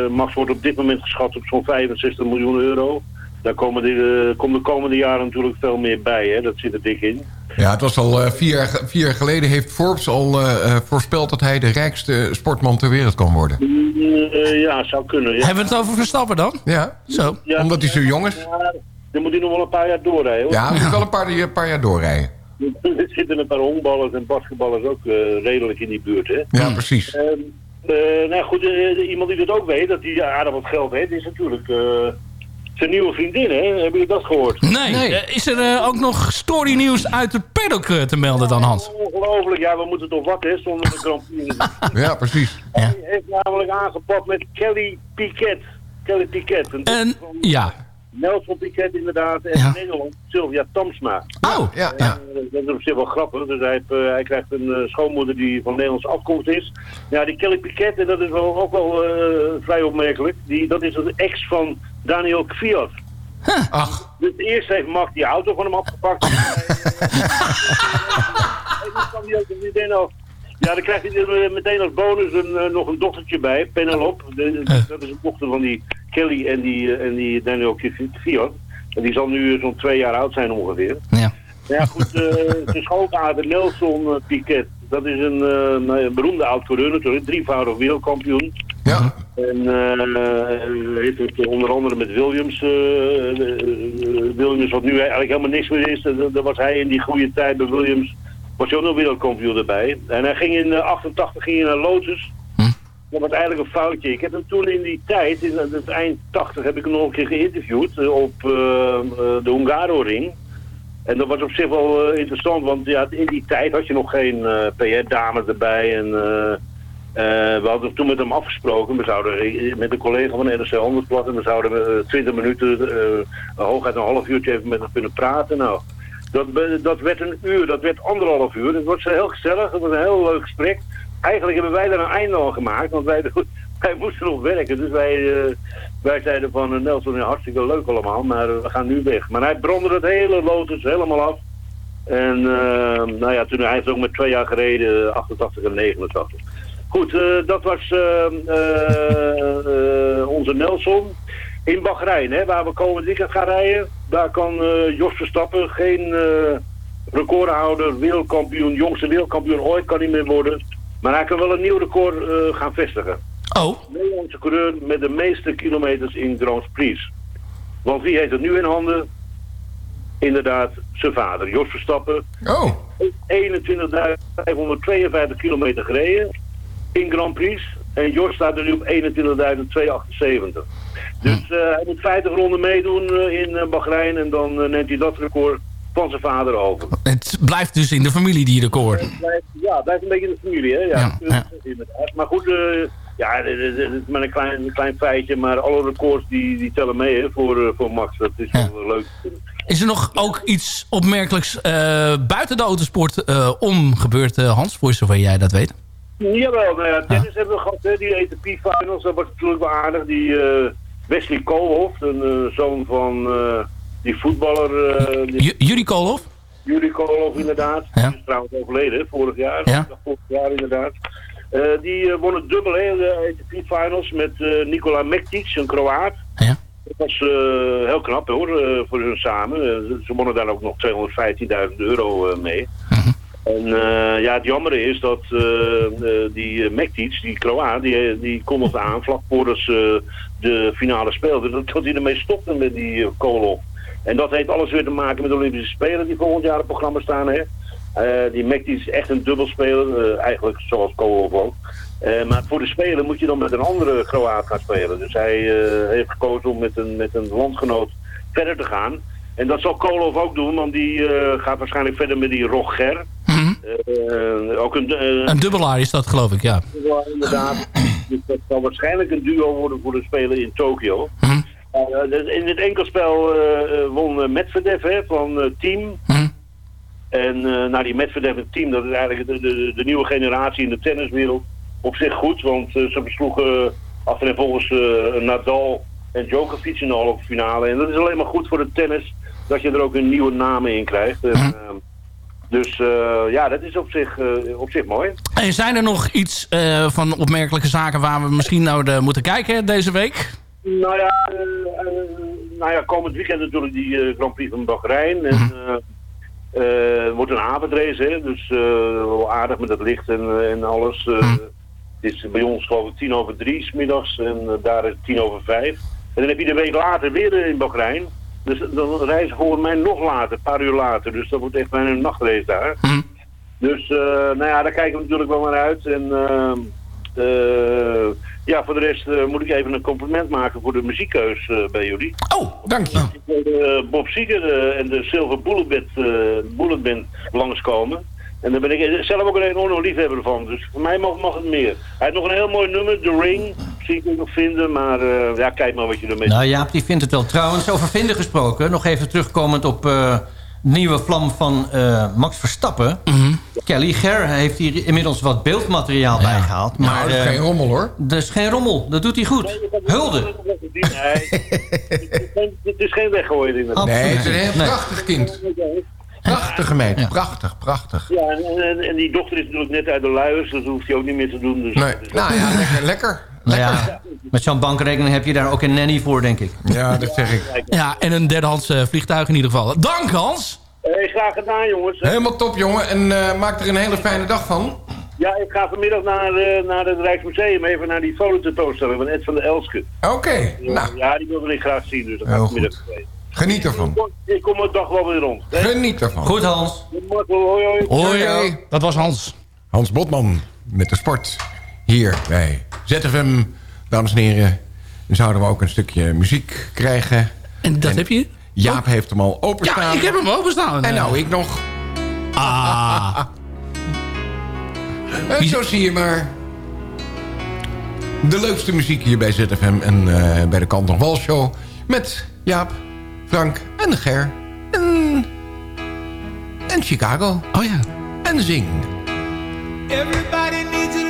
eh, Max wordt op dit moment geschat op zo'n 65 miljoen euro. Daar komen de, eh, komt de komende jaren natuurlijk veel meer bij, hè. Dat zit er dik in. Ja, het was al eh, vier, jaar, ge- vier jaar geleden heeft Forbes al voorspeld... dat hij de rijkste sportman ter wereld kan worden. Mm, eh, ja, zou kunnen. Ja. Hebben we het over Verstappen dan? Ja, Zo. Ja, omdat hij zo jong is. Ja, dan moet hij nog wel een paar jaar doorrijden. hoor. Ja, hij moet wel een paar, een paar jaar doorrijden. Er zitten een paar honkballers en basketballers ook eh, redelijk in die buurt, hè. Ja, precies. Ehm, eh, nou goed, eh, iemand die dat ook weet, dat hij aardig wat geld heeft, is natuurlijk eh, zijn nieuwe vriendin, hè? Hebben jullie dat gehoord? Nee. Nee. Is er eh, ook nog storynieuws uit de paddock te melden dan, Hans? Ongelooflijk, ja, we moeten toch wat, hè, zonder de Grand. *laughs* Ja, precies. Hij heeft namelijk aangepakt met Kelly Piquet. Kelly Piquet. Een En, van ja. Nelson Piquet inderdaad. En Ja. in Nederland Sylvia Tamsma. Oh, Ja, ja. Eh, dat is op zich wel grappig. Dus hij, heeft, eh, hij krijgt een eh, schoonmoeder die van Nederlandse afkomst is. Ja, die Kelly Piquet, en dat is wel, ook wel eh, vrij opmerkelijk. Die, dat is de ex van Daniel Kvyat. Ach, Dus eerst heeft Max die auto van hem afgepakt. *laughs* en dan kwam hij ook de vriendin af. Ja, dan krijgt hij eh, meteen als bonus een, eh, nog een dochtertje bij, Penelope. De- Eh. Dat is een dochter van die Kelly en die, eh, en die Daniel Kvyat. En die zal nu zo'n twee jaar oud zijn ongeveer. Ja. Ja goed, eh *laughs* zijn schoonvader Nelson Piquet. Dat is een, een beroemde oud-coureur natuurlijk, drievoudig wereldkampioen. ja. En heeft het onder andere met Williams, Williams wat nu eigenlijk helemaal niks meer is. Daar was hij in die goede tijd bij Williams, was hij ook nog wereldkampioen erbij. En hij ging in eh, 88 ging hij naar Lotus. Hm. Dat was eigenlijk een foutje. Ik heb hem toen in die tijd, in het eind 80, heb ik hem nog een keer geïnterviewd eh, op eh, eh, de Hungaroring. En dat was op zich wel eh, interessant, want ja, in die tijd had je nog geen eh, PR-dames erbij. En eh, eh, we hadden toen met hem afgesproken. We zouden eh, met een collega van NRC Handelsblad en we zouden we eh, 20 minuten, eh, hooguit een half uurtje even met hem kunnen praten. Nou, dat, dat werd een uur, dat werd anderhalf uur. Het was heel gezellig, het was een heel leuk gesprek. Eigenlijk hebben wij daar een einde aan gemaakt, want wij, *laughs* moesten nog werken. Dus wij, eh, wij zeiden van eh, Nelson, hartstikke leuk allemaal, maar eh, we gaan nu weg. Maar hij brandde het hele Lotus helemaal af. En nou ja, toen hij heeft ook met twee jaar gereden, 88 en 89. Goed, dat was onze Nelson. In Bahrein, hè, waar we komend weekend gaan rijden, daar kan eh, Jos Verstappen geen eh, recordhouder, wereldkampioen, jongste wereldkampioen ooit kan niet meer worden. Maar hij kan wel een nieuw record eh, gaan vestigen. Oh, Nederlandse coureur met de meeste kilometers in Grand Prix. Want wie heeft het nu in handen? Inderdaad, zijn vader, Jos Verstappen. Oh, 21.552 kilometer gereden in Grand Prix. En Jos staat er nu op 21.278. Dus eh, hij moet 50 ronden meedoen eh, in eh, Bahrein en dan neemt hij dat record van zijn vader over. het blijft dus in de familie die record. Het blijft- ja, het blijft een beetje in de familie, hè? Ja, Ja, ja. inderdaad. Maar goed, eh, ja, dit is maar een klein, een klein feitje, maar alle records die, die tellen mee hè, voor, voor Max. Dat is wel leuk. Is er nog ook iets opmerkelijks buiten de autosport om gebeurd, eh, Hans? Voor zover jij dat weet. Jawel, nou ja, tennis hebben we gehad, hè, die ATP Finals, dat was natuurlijk wel aardig. Die eh, Wesley Koolhof, een eh, zoon van eh, die voetballer, die, J- Jullie Koolhof? Yuri Koolhof inderdaad. Ja. Die is trouwens overleden, vorig jaar. Ja. Vorig jaar inderdaad. Die won het dubbel, hè, de ATP Finals, met Nikola Mektic, een Kroaat. Ja. Dat was heel knap hoor, voor hun samen. Ze wonnen daar ook nog 215.000 euro mee. En eh, ja, het jammer is dat eh, eh, die Mektic, die Kroaat, die, die kondigde aan vlak voordat de finale speelde, dat, dat hij ermee stopte met die Koloff. En dat heeft alles weer te maken met de Olympische Spelen die volgend jaar op het programma staan. Hè? Die Mekti is echt een dubbelspeler, eigenlijk zoals Koloff ook. Maar voor de Spelen moet je dan met een andere Kroaat gaan spelen. Dus hij heeft gekozen om met een, met een landgenoot verder te gaan. En dat zal Koloff ook doen, want die gaat waarschijnlijk verder met die Roger. -hmm. ook een, een dubbelaar is dat, geloof ik, ja. Inderdaad. *clears throat* dus dat zal waarschijnlijk een duo worden voor de Spelen in Tokio. Mm -hmm. Uh, in het enkelspel won Medvedev hè, van Team. Mm. En nou, die Medvedev team, dat is eigenlijk de, de, de, nieuwe generatie in de tenniswereld. Op zich goed, want ze besloegen achter en volgens Nadal en Djokovic in de halve finale. En dat is alleen maar goed voor de tennis, dat je er ook een nieuwe namen in krijgt. En, Mhm. Dus ja, dat is op zich, op zich mooi. En zijn er nog iets van opmerkelijke zaken waar we misschien naar moeten kijken deze week? Nou ja, nou ja, komend weekend natuurlijk die Grand Prix van Bahrein. En, het wordt een avondrace, hè, dus wel aardig met het licht en, en alles. Het is bij ons geloof ik tien over drie smiddags en daar is tien over vijf. En dan heb je de week later weer in Bahrein. Dus dan reizen volgens mij nog later, een paar uur later. Dus dat wordt echt bijna een nachtrace daar. Dus nou ja, daar kijken we natuurlijk wel naar uit. En ja, voor de rest uh, moet ik even een compliment maken voor de muziekkeus uh, bij jullie. Oh, dank je. Uh, Bob Seeger en de Silver Bullet Band, Bullet Band langskomen. En daar ben ik zelf ook een enorme liefhebber van. Dus voor mij mag, mag het meer. Hij heeft nog een heel mooi nummer, The Ring. Zie ik ook nog vinden, maar ja, kijk maar wat je ermee Nou Jaap, die vindt het wel. Trouwens, over vinden gesproken. Nog even terugkomend op de nieuwe vlam van Max Verstappen. Mm -hmm. Kelly Ger heeft hier inmiddels wat beeldmateriaal ja. bijgehaald. Maar nou, dat is uh, geen rommel hoor. Dat is geen rommel, dat doet hij goed. Hulde. Nee, het is geen weggooien inderdaad. Nee, het is een heel prachtig kind. Prachtige meid, ja. prachtig, prachtig. Ja, en, en, en, die dochter is natuurlijk net uit de luiers, dus dat hoeft hij ook niet meer te doen. Dus nee. Nou ja, lekker, lekker. Nou ja, met zo'n bankrekening heb je daar ook een nanny voor, denk ik. Ja, dat zeg ik. Ja, en een derdehands uh, vliegtuig in ieder geval. Dank Hans! Hey, graag gedaan, jongens. Helemaal top, jongen. En uh, maak er een hele fijne dag van. Ja, ik ga vanmiddag naar, uh, naar het Rijksmuseum even naar die fototentoonstelling van Ed van der Elske. Oké, okay, nou. Ja, die wilde ik graag zien, dus dat ga ik vanmiddag mee. Geniet ervan. Ik kom, een dag wel weer rond. Hè? Geniet ervan. Goed, Hans. Hoi, hoi. Hoi, hoi. Dat was Hans. Hans Botman met de sport. Hier bij ZFM, dames en heren. Dan zouden we ook een stukje muziek krijgen. En dat en heb je? Jaap oh. heeft hem al openstaan. Ja, ik heb hem openstaan. En nou, ik nog. Ah. en zo zie je maar. De leukste muziek hier bij ZFM en uh, bij de Kant nog Wal Show. Met Jaap, Frank en Ger. En, en Chicago. Oh ja. En Zing. Everybody needs a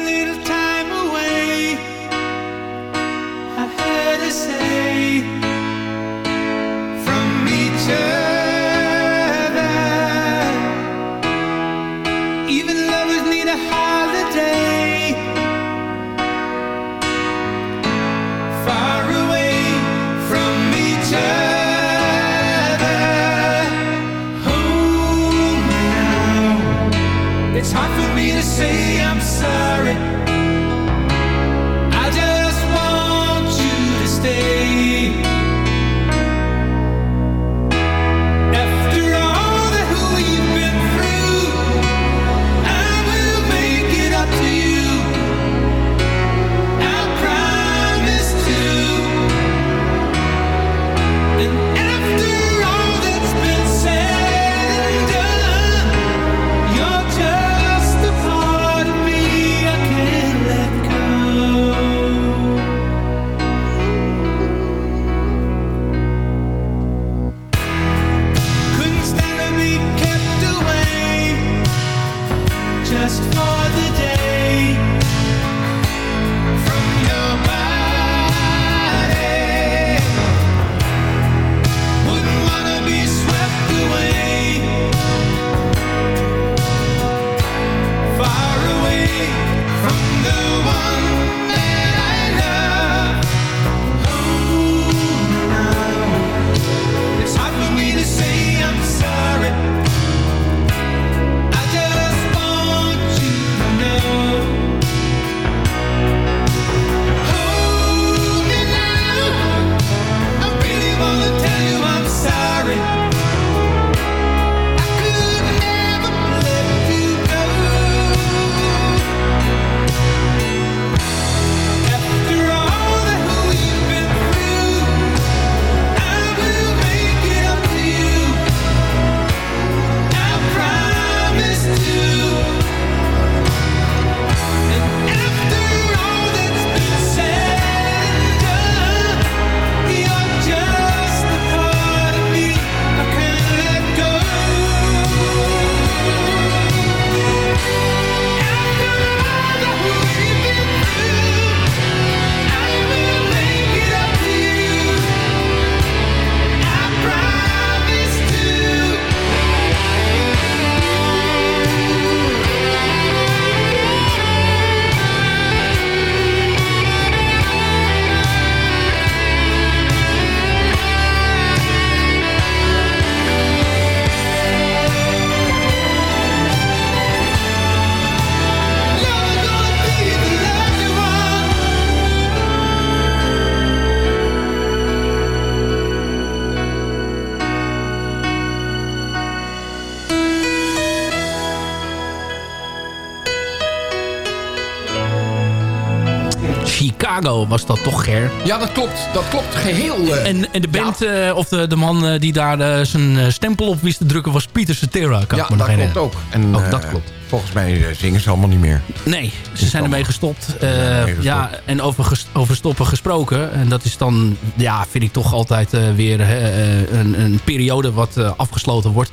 Chicago was dat toch, Ger? Ja, dat klopt. Dat klopt geheel. eh. En, en de band, eh, of de, de man eh, die daar zijn stempel op wist te drukken... was Pieter Cetera, kan ja, ik me nog dat klopt ook. En, Ook dat eh, klopt. Volgens mij eh, zingen ze allemaal niet meer. Nee, ze zijn ermee gestopt. Eh. Ja, en over, ges- over stoppen gesproken. En dat is dan, ja, vind ik toch altijd eh, weer eh, een, een periode wat afgesloten wordt.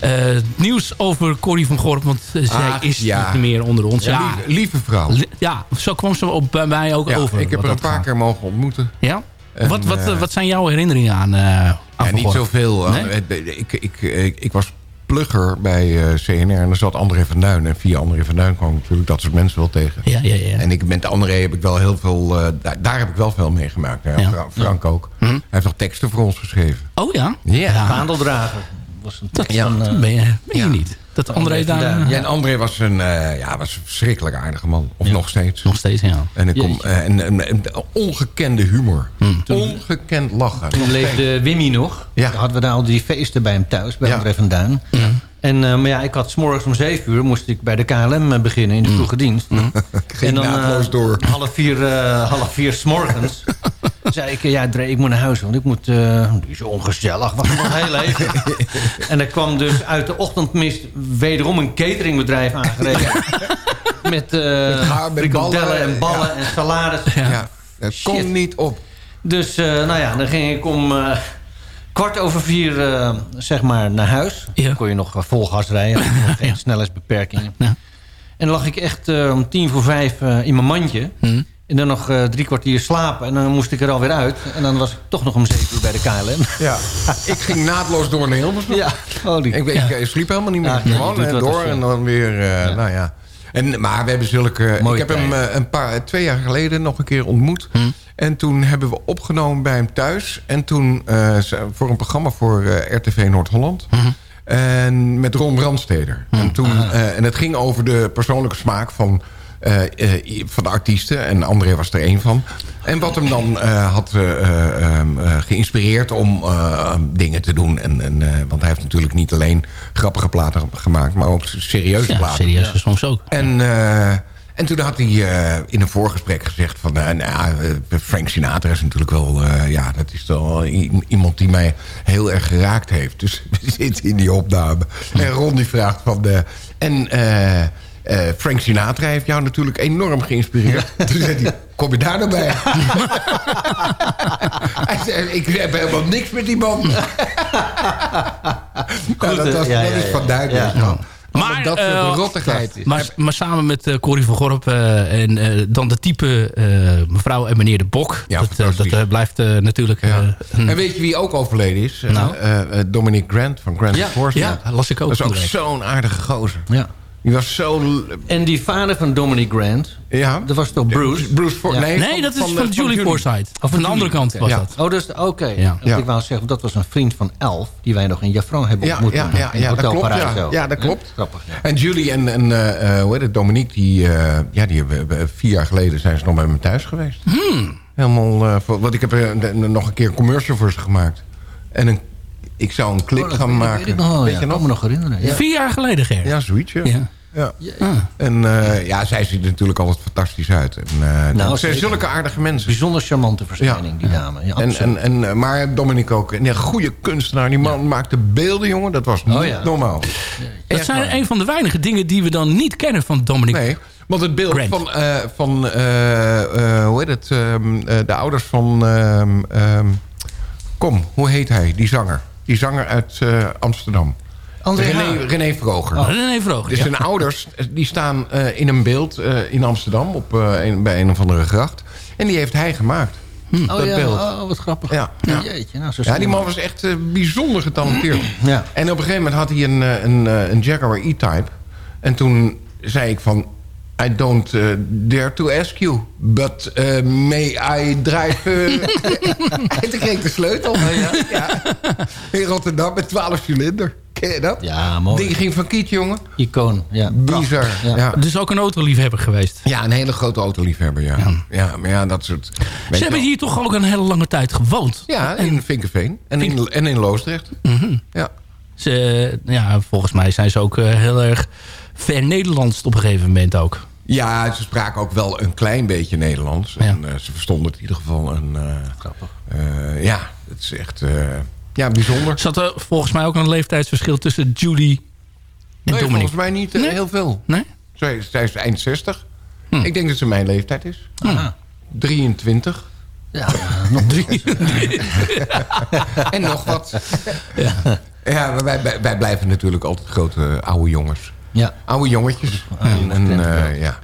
Eh, nieuws over Corrie van Gorp, want eh, zij Ach, is ja. niet meer onder ons. Ja, Ja, lieve, lieve vrouw. li- ja, zo kwam ze op, bij mij ook Ja, over. ik heb haar een paar gaat. keer mogen ontmoeten. Ja? En, wat, wat, eh, wat zijn jouw herinneringen aan, eh aan Ja, Van niet zoveel. Nee? Eh, Ik, ik, ik, ik was plugger bij eh, CNR en er zat André van Duin. En via André van Duin kwam ik natuurlijk dat soort mensen wel tegen. Ja, ja, ja. En ik, met André heb ik wel heel veel... eh, daar, daar heb ik wel veel meegemaakt. Ja, Ja. Fra- Frank ook. Mhm. Hij heeft nog teksten voor ons geschreven. Oh ja? Ja. Vaandeldrager. Was een Dat van... eh, ben je, ben je Ja. niet. Dat André daar... Duin. Ja, en André was een, eh, ja, was een verschrikkelijk aardige man. Of nog steeds. Nog steeds, ja. En, ik kom, Jeetje. eh, en, en, en ongekende humor. Hmm. Ongekend lachen. Toen leefde Wimmy nog. Ja. Dan hadden we daar al die feesten bij hem thuis, bij Ja. André van Duin. En eh, maar ja, ik had 's morgens om 7 uur moest ik bij de KLM eh, beginnen in de vroege dienst. *laughs* Ging en dan eh, door. half vier, eh, half vier 's morgens *laughs* zei ik, ja Dre, ik moet naar huis, want ik moet, die is ongezellig, was nog heel even. *laughs* en er kwam dus uit de ochtendmist wederom een cateringbedrijf aangereden. met haar, met frikandellen ballen, en ballen en salades. Ja. Shit. niet op. Dus nou ja, dan ging ik om kwart over vier eh, zeg maar naar huis. Ja. Dan kon je nog eh, vol gas rijden. *laughs* Geen snelheidsbeperkingen. Ja. En dan lag ik echt eh, om tien voor vijf eh, in mijn mandje. Hm. En dan nog eh, drie kwartier slapen. En dan moest ik er alweer uit. En dan was ik toch nog om zeven uur bij de KLM. Ja. *laughs* ik ging naadloos door naar Hilversum. ja, holy. Ik, ik, ik sliep helemaal niet meer. Gewoon door en dan weer, eh, nou ja. En, maar we hebben zulke... Mooie ik heb hem eh, een paar, twee jaar geleden nog een keer ontmoet. Hm. En toen hebben we opgenomen bij hem thuis. En toen eh, voor een programma voor eh, RTV Noord-Holland. Hm. En met Ron Brandsteder. En, toen, eh, en het ging over de persoonlijke smaak van, eh, eh, van de artiesten. En André was er één van. En wat hem dan eh, had eh, eh, ehm, eh, geïnspireerd om dingen te doen. En, en, want hij heeft natuurlijk niet alleen grappige platen gemaakt... maar ook serieuze Ja, platen. serieus, soms ook. En, en toen had hij in een voorgesprek gezegd van... nou, Frank Sinatra is natuurlijk wel... ja, dat is wel iemand die mij heel erg geraakt heeft. Dus we *laughs* zitten in die opname. En Ron die vraagt van... de en eh, eh, Frank Sinatra heeft jou natuurlijk enorm geïnspireerd. *laughs* Toen zei hij, kom je daar nou bij? *laughs* hij zei, ik heb helemaal niks met die man. nou, dat, was, ja, dat ja, is ja. van Duidelijk. Ja. Maar, dat eh, rottigheid. Maar, maar samen met eh Corrie van Gorp eh, en eh, dan de type eh, mevrouw en meneer de Bok. Ja, dat eh, dat eh, blijft eh, natuurlijk... Eh, En weet je wie ook overleden is? Eh, Nou? eh, eh, Dominic Grant van Grant ja, las ik ook. Dat is ook zo'n aardige gozer. Ja. Die was zo... En die vader van Dominic Grant, Ja? dat was toch Bruce? Bruce For Ja. nee, Nee, dat is van, Julie Forsyth. Of van de andere kant was Ja. dat. Oh, dus oké. Ja. Want Ja. Ik wou zeggen, dat was een vriend van Elf... die wij nog in Jafran hebben Ja, ontmoet. ja, ja, in ja, dat Hotel klopt. Ja, ja, dat klopt. Grappig, ja. En Julie en, en eh, eh, hoe heet het, Dominique, die, eh, ja, die hebben, vier jaar geleden zijn ze nog bij me thuis geweest. Hmm. Helemaal, eh, voor, want ik heb nog een keer een commercial voor ze gemaakt. En een, ik zou een clip Oh, gaan maken. weet ik nog ja. kan nog? me nog herinneren. Ja. Vier jaar geleden, Ger. Ja, zoiets, ja. Ja. Ja. Ah. En eh, ja, zij ziet er natuurlijk altijd fantastisch uit. En, eh Nou, ze zijn zulke aardige mensen. Bijzonder charmante verschijning, die dame. Ja, En, en, en, eh, maar Dominic ook. Een goede kunstenaar. Die man maakte beelden, jongen. Dat was niet Oh, ja. normaal. Dat zijn een van de weinige dingen die we dan niet kennen van Dominic. Nee, want het beeld Grant. van, eh, van eh, eh, hoe heet het, ehm, eh, de ouders van, ehm, ehm, kom, hoe heet hij, die zanger? Die zanger uit eh, Amsterdam. André René. René Vroger. Oh, René Vroger. Dus ja. zijn ouders eh, die staan eh, in een beeld eh, in Amsterdam op, eh, een- bij een of andere gracht. En die heeft hij gemaakt. Oh dat ja, beeld. oh, wat grappig. Ja, ja. Jeetje, nou, zo Ja, die man was echt bijzonder getalenteerd. Ja. En op een gegeven moment had hij een, een, een Jaguar E-Type. En toen zei ik van... I don't eh, dare to ask you, but eh, may I drive... eh?" en toen kreeg ik de sleutel. ja. In Rotterdam met 12 cilinder. Ken je dat? Ja, mooi. ding ging van kiet, jongen. Icoon, ja. Bizar. Ja. Ja. Dus ook een autoliefhebber geweest. ja, een hele grote autoliefhebber, ja. ja. maar ja, dat soort... Ze hebben wel. hier toch ook een hele lange tijd gewoond. Ja, in Vinkenveen. En in, en in Loosdrecht. Mhm. Ja. Ze, ja, volgens mij zijn ze ook eh, heel erg ver Nederlands op een gegeven moment ook. Ja, ze spraken ook wel een klein beetje Nederlands. En eh, ze verstonden het in ieder geval. En, eh, Grappig. eh, ja, het is echt eh, ja, bijzonder. Zat er volgens mij ook een leeftijdsverschil tussen Judy en Nee, Dominic? volgens mij niet heel veel. Nee? Zij, zij is eind 60. Ik denk dat ze mijn leeftijd is. Aha. 23. Ja, nog drie. *laughs* en nog wat. Ja, maar wij, wij, blijven natuurlijk altijd grote oude jongens. Ja. Oude jongetjes. *laughs* En, en, eh, ja.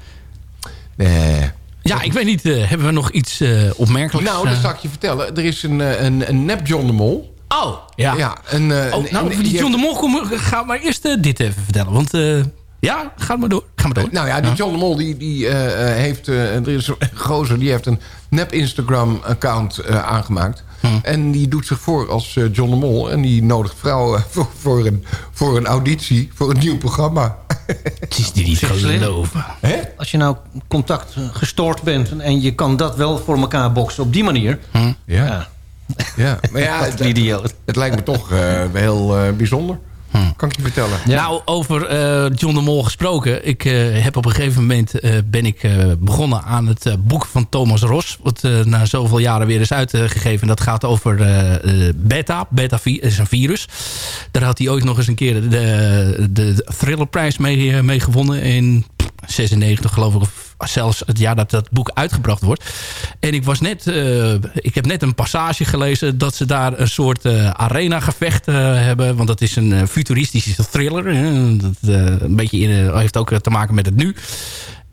Eh, Ja, ik weet niet. eh, hebben we nog iets eh, opmerkelijks? nou, dat zal ik je vertellen. Er is een, een, een nep John de Mol. Oh, ja. Ja, een, eh, Oh, nou, een- over die John de Mol, kom, ga maar eerst dit even vertellen. Want eh, ja, ga maar door. Ga maar door. Nou ja, die John de Mol die, die eh, eh, heeft... er is een gozer die heeft een nep Instagram-account eh, aangemaakt. Hm. En die doet zich voor als eh, John de Mol. En die nodigt vrouwen voor, voor, een, voor een auditie, voor een nieuw programma. *laughs* Het is niet geloven. Hè? Als je nou contact eh, gestoord bent en- je kan dat wel voor elkaar boksen op die manier. Hm. Ja. ja. *laughs* Maar ja, het, het lijkt me toch eh, heel eh, bijzonder. Hm. Kan ik je vertellen. Nou, over eh, John de Mol gesproken. Ik eh, heb op een gegeven moment eh, ben ik eh, begonnen aan het boek van Thomas Ros. Wat eh, na zoveel jaren weer is uitgegeven. Dat gaat over eh, eh, beta. Beta is een virus. Daar had hij ooit nog eens een keer de, de, de Thrillerprijs mee, mee gewonnen. In 96 geloof ik. Of zelfs het jaar dat dat boek uitgebracht wordt. En ik was net... eh, ik heb net een passage gelezen... dat ze daar een soort eh, arena-gevecht eh, hebben. Want dat is een futuristische thriller. Dat een beetje heeft ook te maken met het nu.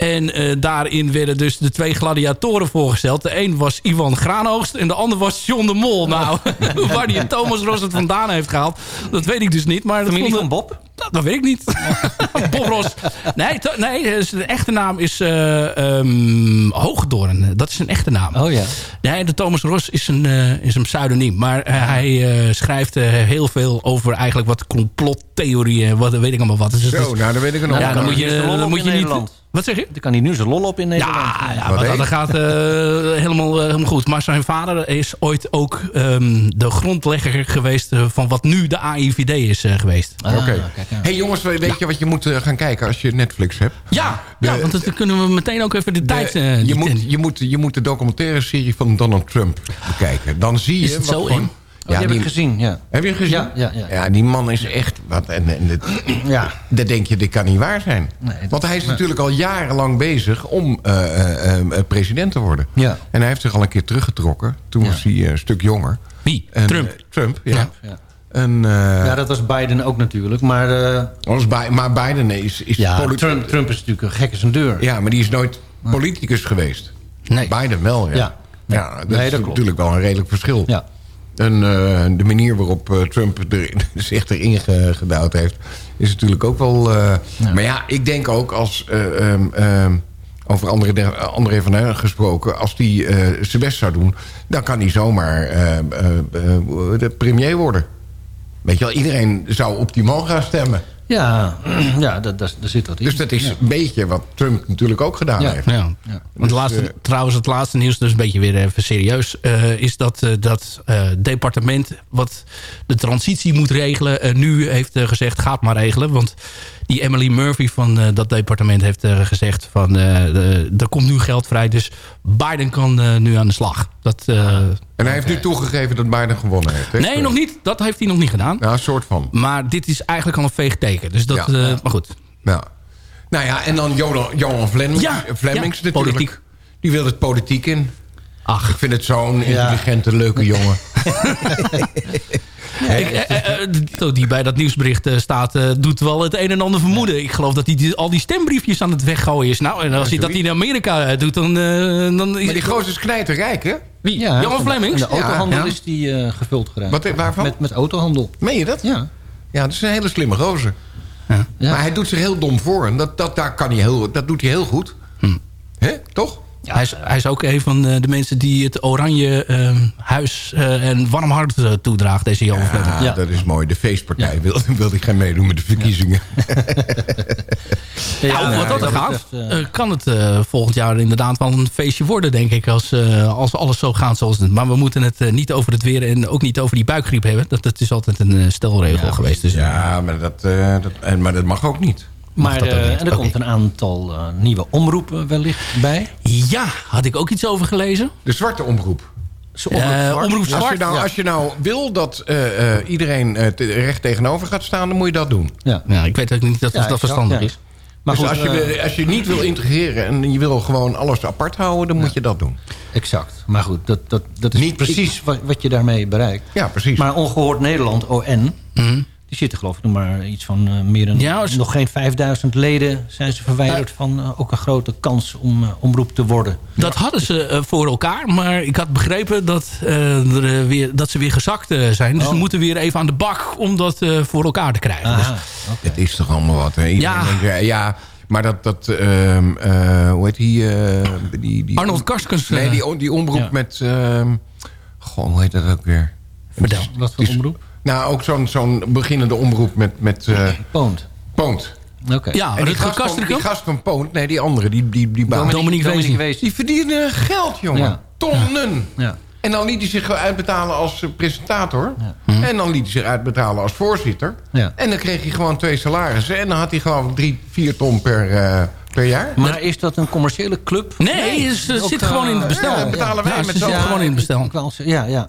En eh, daarin werden dus de twee gladiatoren voorgesteld. De een was Ivan Graanoogst en de ander was John de Mol. Nou, *laughs* waar die Thomas Ros het vandaan heeft gehaald, dat weet ik dus niet. Maar dat Familie vonden- van Bob? dat, dat weet ik niet. *laughs* Bob Ros. Nee, nee eh, zijn echte naam is eh ehm, Hoogdoorn. Dat is zijn echte naam. Oh ja. Nee, de Thomas Ros is een, eh, is een pseudoniem. Maar eh, hij eh, schrijft eh, heel veel over eigenlijk wat complottheorieën. Wat weet ik allemaal wat. Dus Zo, nou, dan weet ik het nog. ja, dan moet je, de dan moet in je niet... Wat zeg je? Dan kan hij nu zijn lol op in Nederland. Ja, maar dat, gaat eh, helemaal, eh, helemaal goed. Maar zijn vader is ooit ook ehm, de grondlegger geweest... eh, van wat nu de AIVD is eh, geweest. Ah, Oké. hey, jongens, weet je wat je moet gaan kijken als je Netflix hebt? Ja, ja want dan kunnen we meteen ook even de, tijd... eh, je, moet, je, moet, je moet de documentaire serie van Donald Trump bekijken. Dan zie je... Is het wat zo gewoon- in? Oh, die heb ik gezien, ja. Heb je gezien? Ja, ja, ja. die man is echt... Wat, en, en, dit- Ja. dat denk je, dit kan niet waar zijn. Nee, dat- Want hij is natuurlijk al jarenlang bezig om eh, eh, eh, president te worden. Ja. En hij heeft zich al een keer teruggetrokken. Toen Ja. was hij eh, een stuk jonger. Wie? En, Trump? Trump, ja. Ja. En, eh, ja, dat was Biden ook natuurlijk. Maar, eh, was Bi- maar Biden is, is ja, Trump, Trump is natuurlijk een gek als een deur. Ja, maar die is nooit politicus geweest. Nee. Biden wel, ja. Ja. Ja, dat Nee, is dat klopt. natuurlijk wel een redelijk verschil. Ja. En eh, de manier waarop eh, Trump *laughs* zich erin ge- gedouwd heeft... is natuurlijk ook wel... eh, Maar ja, ik denk ook als... eh, ehm, ehm, over André, de- André van gesproken... als die zijn best zou doen... dan kan hij zomaar de premier worden. Weet je wel, iedereen zou op die man gaan stemmen. Ja, *clears throat* ja dat, dat, daar zit wat in. Dus dat is Ja. een beetje wat Trump natuurlijk ook gedaan Ja. heeft. Ja. Ja. Want Dus, laatste, eh, trouwens, het laatste nieuws, dus een beetje weer even serieus... eh, is dat eh, dat departement wat de transitie moet regelen... nu heeft gezegd, gaat maar regelen. Want die Emily Murphy van eh, dat departement heeft eh, gezegd... van eh, de- er komt nu geld vrij, dus Biden kan eh, nu aan de slag. Dat, eh, En hij heeft nu toegegeven dat Biden gewonnen heeft. hè? nee, nog niet. Dat heeft hij nog niet gedaan. Ja, een soort van. Maar dit is eigenlijk al een veeg teken. Dus dat, Ja. eh, maar goed. Ja. Nou ja, en dan Johan, Johan Flemings, Ja, Flemings ja, natuurlijk. politiek. Die wil het politiek in. Ach. Ik vind het zo'n intelligente, leuke jongen. *laughs* *laughs* Ik, eh, eh, die- die bij dat nieuwsbericht eh, staat, eh, doet wel het een en ander vermoeden. Ik geloof dat hij die- al die stembriefjes aan het weggooien is. Nou, en als hij dat in Amerika eh, doet, dan... eh, dan is Maar die gozer is knijterrijk, hè? Wie? Ja, de- Flemings? De autohandel Ja. is die eh, gevuld geraakt. Wat, waarvan? Met, met autohandel. Meen je dat? Ja. Ja, dat is een hele slimme gozer. Ja. Ja. Maar hij doet zich heel dom voor. En dat, dat, daar kan hij heel, dat doet hij heel goed. Hm. Hè? Toch? Hij, is, hij is ook een van eh, de mensen die het oranje eh, huis eh, en warm hart eh, toedraagt, deze Johan Flemings. Ja, Ja. dat is mooi. De feestpartij wilde, wilde ik gaan meedoen met de verkiezingen. Ja, nou, wat dat gaat, betreft, kan het eh, volgend jaar inderdaad wel een feestje worden, denk ik. Als, eh, als alles zo gaat zoals het Maar we moeten het niet over het weer en ook niet over die buikgriep hebben. Dat, dat is altijd een stelregel geweest. Dus, Ja, maar dat, eh, dat, en, maar dat mag ook niet. Maar eh, en er komt een aantal eh, nieuwe omroepen wellicht bij. Ja, had ik ook iets over gelezen. De zwarte omroep. Zo, Eh, zwart. omroep Als je, nou, Ja. als je nou wil dat eh, eh, iedereen eh, recht tegenover gaat staan... dan moet je dat doen. Ja. Ja, ik weet ook niet dat Ja, dat verstandig ja. is. Maar dus goed, als, je, als je niet wil integreren en je wil gewoon alles apart houden... dan moet je dat doen. exact. Maar goed, dat, dat, dat is Niet precies wat, wat je daarmee bereikt. Ja, precies. Maar Ongehoord Nederland, ON... die zitten geloof ik nog maar iets van eh, meer dan... Ja, als- nog geen 5000 leden zijn ze verwijderd van eh, ook een grote kans om eh, omroep te worden. Dat hadden ze voor elkaar, maar ik had begrepen dat, eh, er, weer, dat ze weer gezakt zijn. Dus Oh. ze moeten weer even aan de bak om dat voor elkaar te krijgen. Aha, Dus, oké. Het is toch allemaal wat, hè? Ja. denkt, ja, maar dat... dat ehm, eh, hoe heet die, eh, die, die... Arnold Karskens. Nee, die, die omroep Ja. met... ehm goh, hoe heet dat ook weer? Vertel. Wat voor omroep? Nou, ook zo'n zo'n beginnende omroep met, met eh, Poont. Poont. Oké. Ja, En die Rutger gast, van, die gast van Poont, nee, die andere, die, die, die baan. Dominique. Die verdienen geld, jongen. Ja. Tonnen. Ja. En dan liet hij zich uitbetalen als eh, presentator. En dan liet hij zich uitbetalen als voorzitter. Ja. En dan kreeg hij gewoon twee salarissen. En dan had hij gewoon drie, vier ton per, eh, per jaar. Maar is dat een commerciële club? Nee, ze Ook, zit gewoon in het bestel. ja, betalen wij Ja, met gewoon in het bestel. Ja, ja.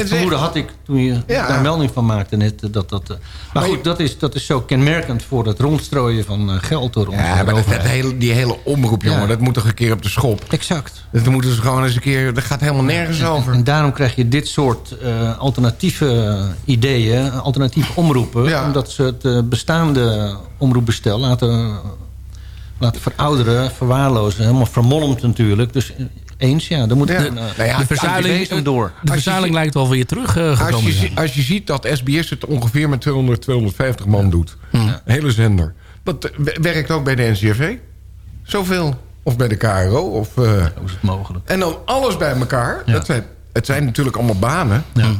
Dat vermoeden echt- had ik toen je Ja. daar melding van maakte net. eh, Dat, dat, eh, maar, Maar goed, je- dat is, dat is zo kenmerkend voor het rondstrooien van eh, geld door onze Ja, maar dat, hele, die hele omroep, jongen, Ja. dat moet toch een keer op de schop. Exact. Dat moeten ze gewoon eens een keer... Dat gaat helemaal nergens over. En daarom krijg je dit soort alternatieve ideeën, alternatieve omroepen. Ja. Omdat ze het bestaande omroepbestel laten, laten verouderen, verwaarlozen. Helemaal vermolmd natuurlijk. Dus eens, ja, dan moet Ja. Nou ja, de anti-wezen verzuiling, door. de verzuiling lijkt wel weer terug eh, Als gekomen. je, zijn. als je ziet dat SBS het ongeveer met 200, 250 man doet. Een hele zender. Dat eh, werkt ook bij de NCRV. Zoveel. Of bij de KRO. Of, eh, Hoe is het mogelijk? en dan alles bij elkaar. Ja. Dat zijn, het zijn natuurlijk allemaal banen. Ja.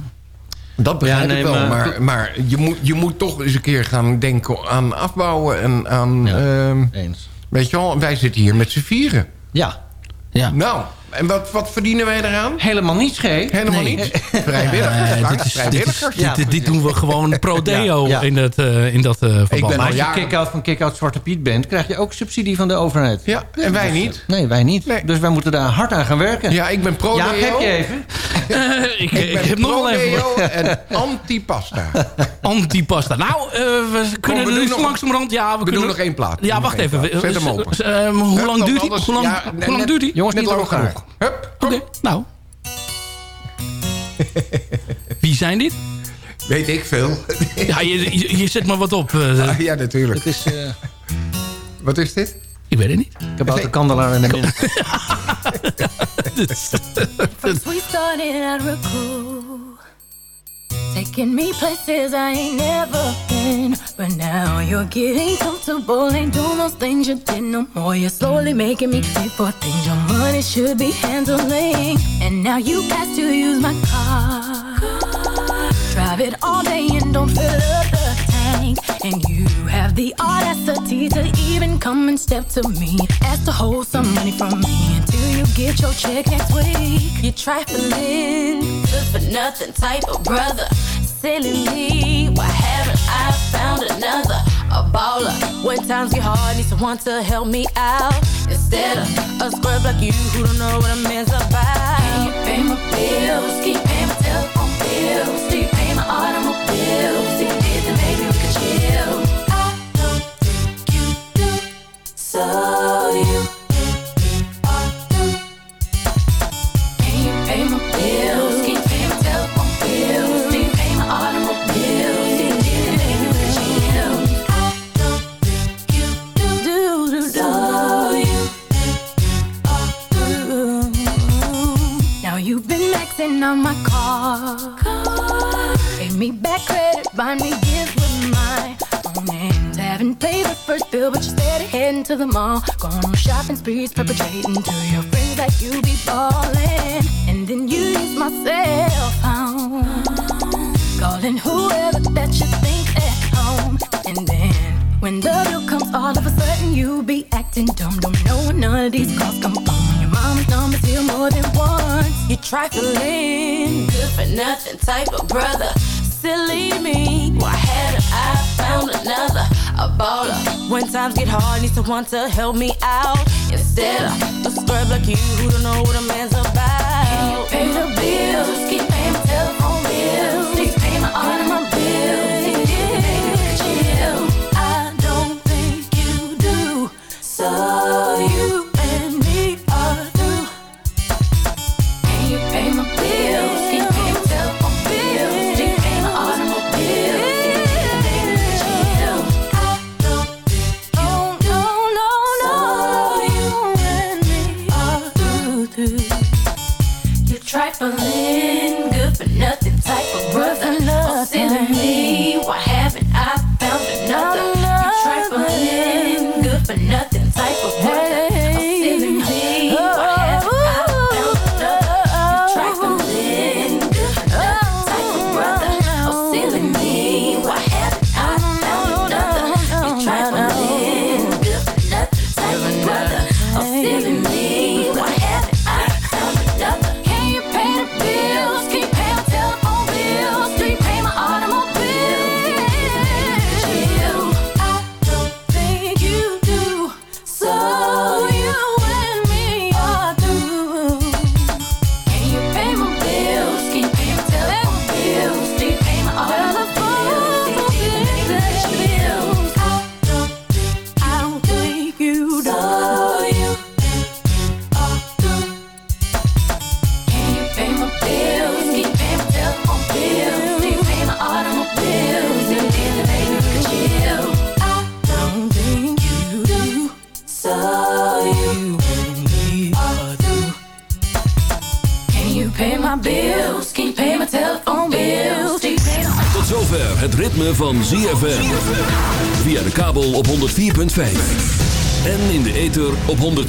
Dat begrijp Ja, nee, ik wel. maar- Maar, maar, je, moet, je moet toch eens een keer gaan denken aan afbouwen. En aan... Ja. ehm, Eens. weet je wel, wij zitten hier met z'n vieren. Ja, Ja. Nou, en wat, wat verdienen wij eraan? helemaal niets, G. Helemaal Nee. niet. *laughs* Vrijwilligers. Ja, dit, is, dit, is, dit, doen we gewoon *laughs* pro deo Ja, ja. in dat, eh, in dat eh, verband. ben Maar al als je jaren- kick-out van kick-out Zwarte Piet bent... krijg je ook subsidie van de overheid. Ja, en wij niet. Nee, wij niet. Nee. Dus wij moeten daar hard aan gaan werken. Ja, ik ben pro Ja, heb je even? *laughs* Eh, ik, Ik ik ben heb nog pro-deo en anti-pasta. antipasta. Nou, we kunnen we nu nog- langzamerhand... Ja, we, We kunnen doen nog één plaat. Ja, wacht even. Zet hem open. s- eh, hoe lang duurt hij? anders- Hoe lang, ja, hoe net- lang net- duurt hij? Jongens, Net niet lang genoeg. Hup, Oké, nou. Wie zijn dit? Weet ik veel. Ja, je, je, je zet maar wat op. eh. Ah, ja, natuurlijk. Het is uh, Wat is dit? ik weet het niet. kabouter kandelaar en de. First we started at Raku Taking me places I ain't never been. But now you're getting comfortable. Ain't doing those things you did no more. You're slowly making me pay for things Your money should be handling. And now you ask to use my car. Drive it all day and don't fill up the tank. And you have the audacity to even come and step to me Ask to hold some money from me Until you get your check next week You're trifling, good for nothing type of brother Silly me, why haven't I found another? A baller, when times get hard, need someone to help me out Instead of a scrub like you who don't know what a man's about Can you pay my bills? Can you pay my telephone bills? So you are through Can you pay my bills? Can you pay my telephone bills? You pay my automobiles? You did, then maybe we could chill I don't think you do do do So you are through Now you've been maxing on my car Pay me back credit, buy me first bill, but you're steady heading to the mall. Going on shopping sprees, perpetrating to your friends like you be ballin'. And then you use my cell phone. Calling whoever that you think at home. And then when the bill comes, all of a sudden you be acting dumb. Don't know none of these calls come from. Your mama's number's here more than once. You trifling, good for nothing type of brother silly me. Why hadn't I found another? A baller. When times get hard, need someone to help me out. Instead of a scrub like you who don't know what a man's about. Can you pay the bills? Keep paying my telephone bills. Keep paying my automobile. I don't think you do. So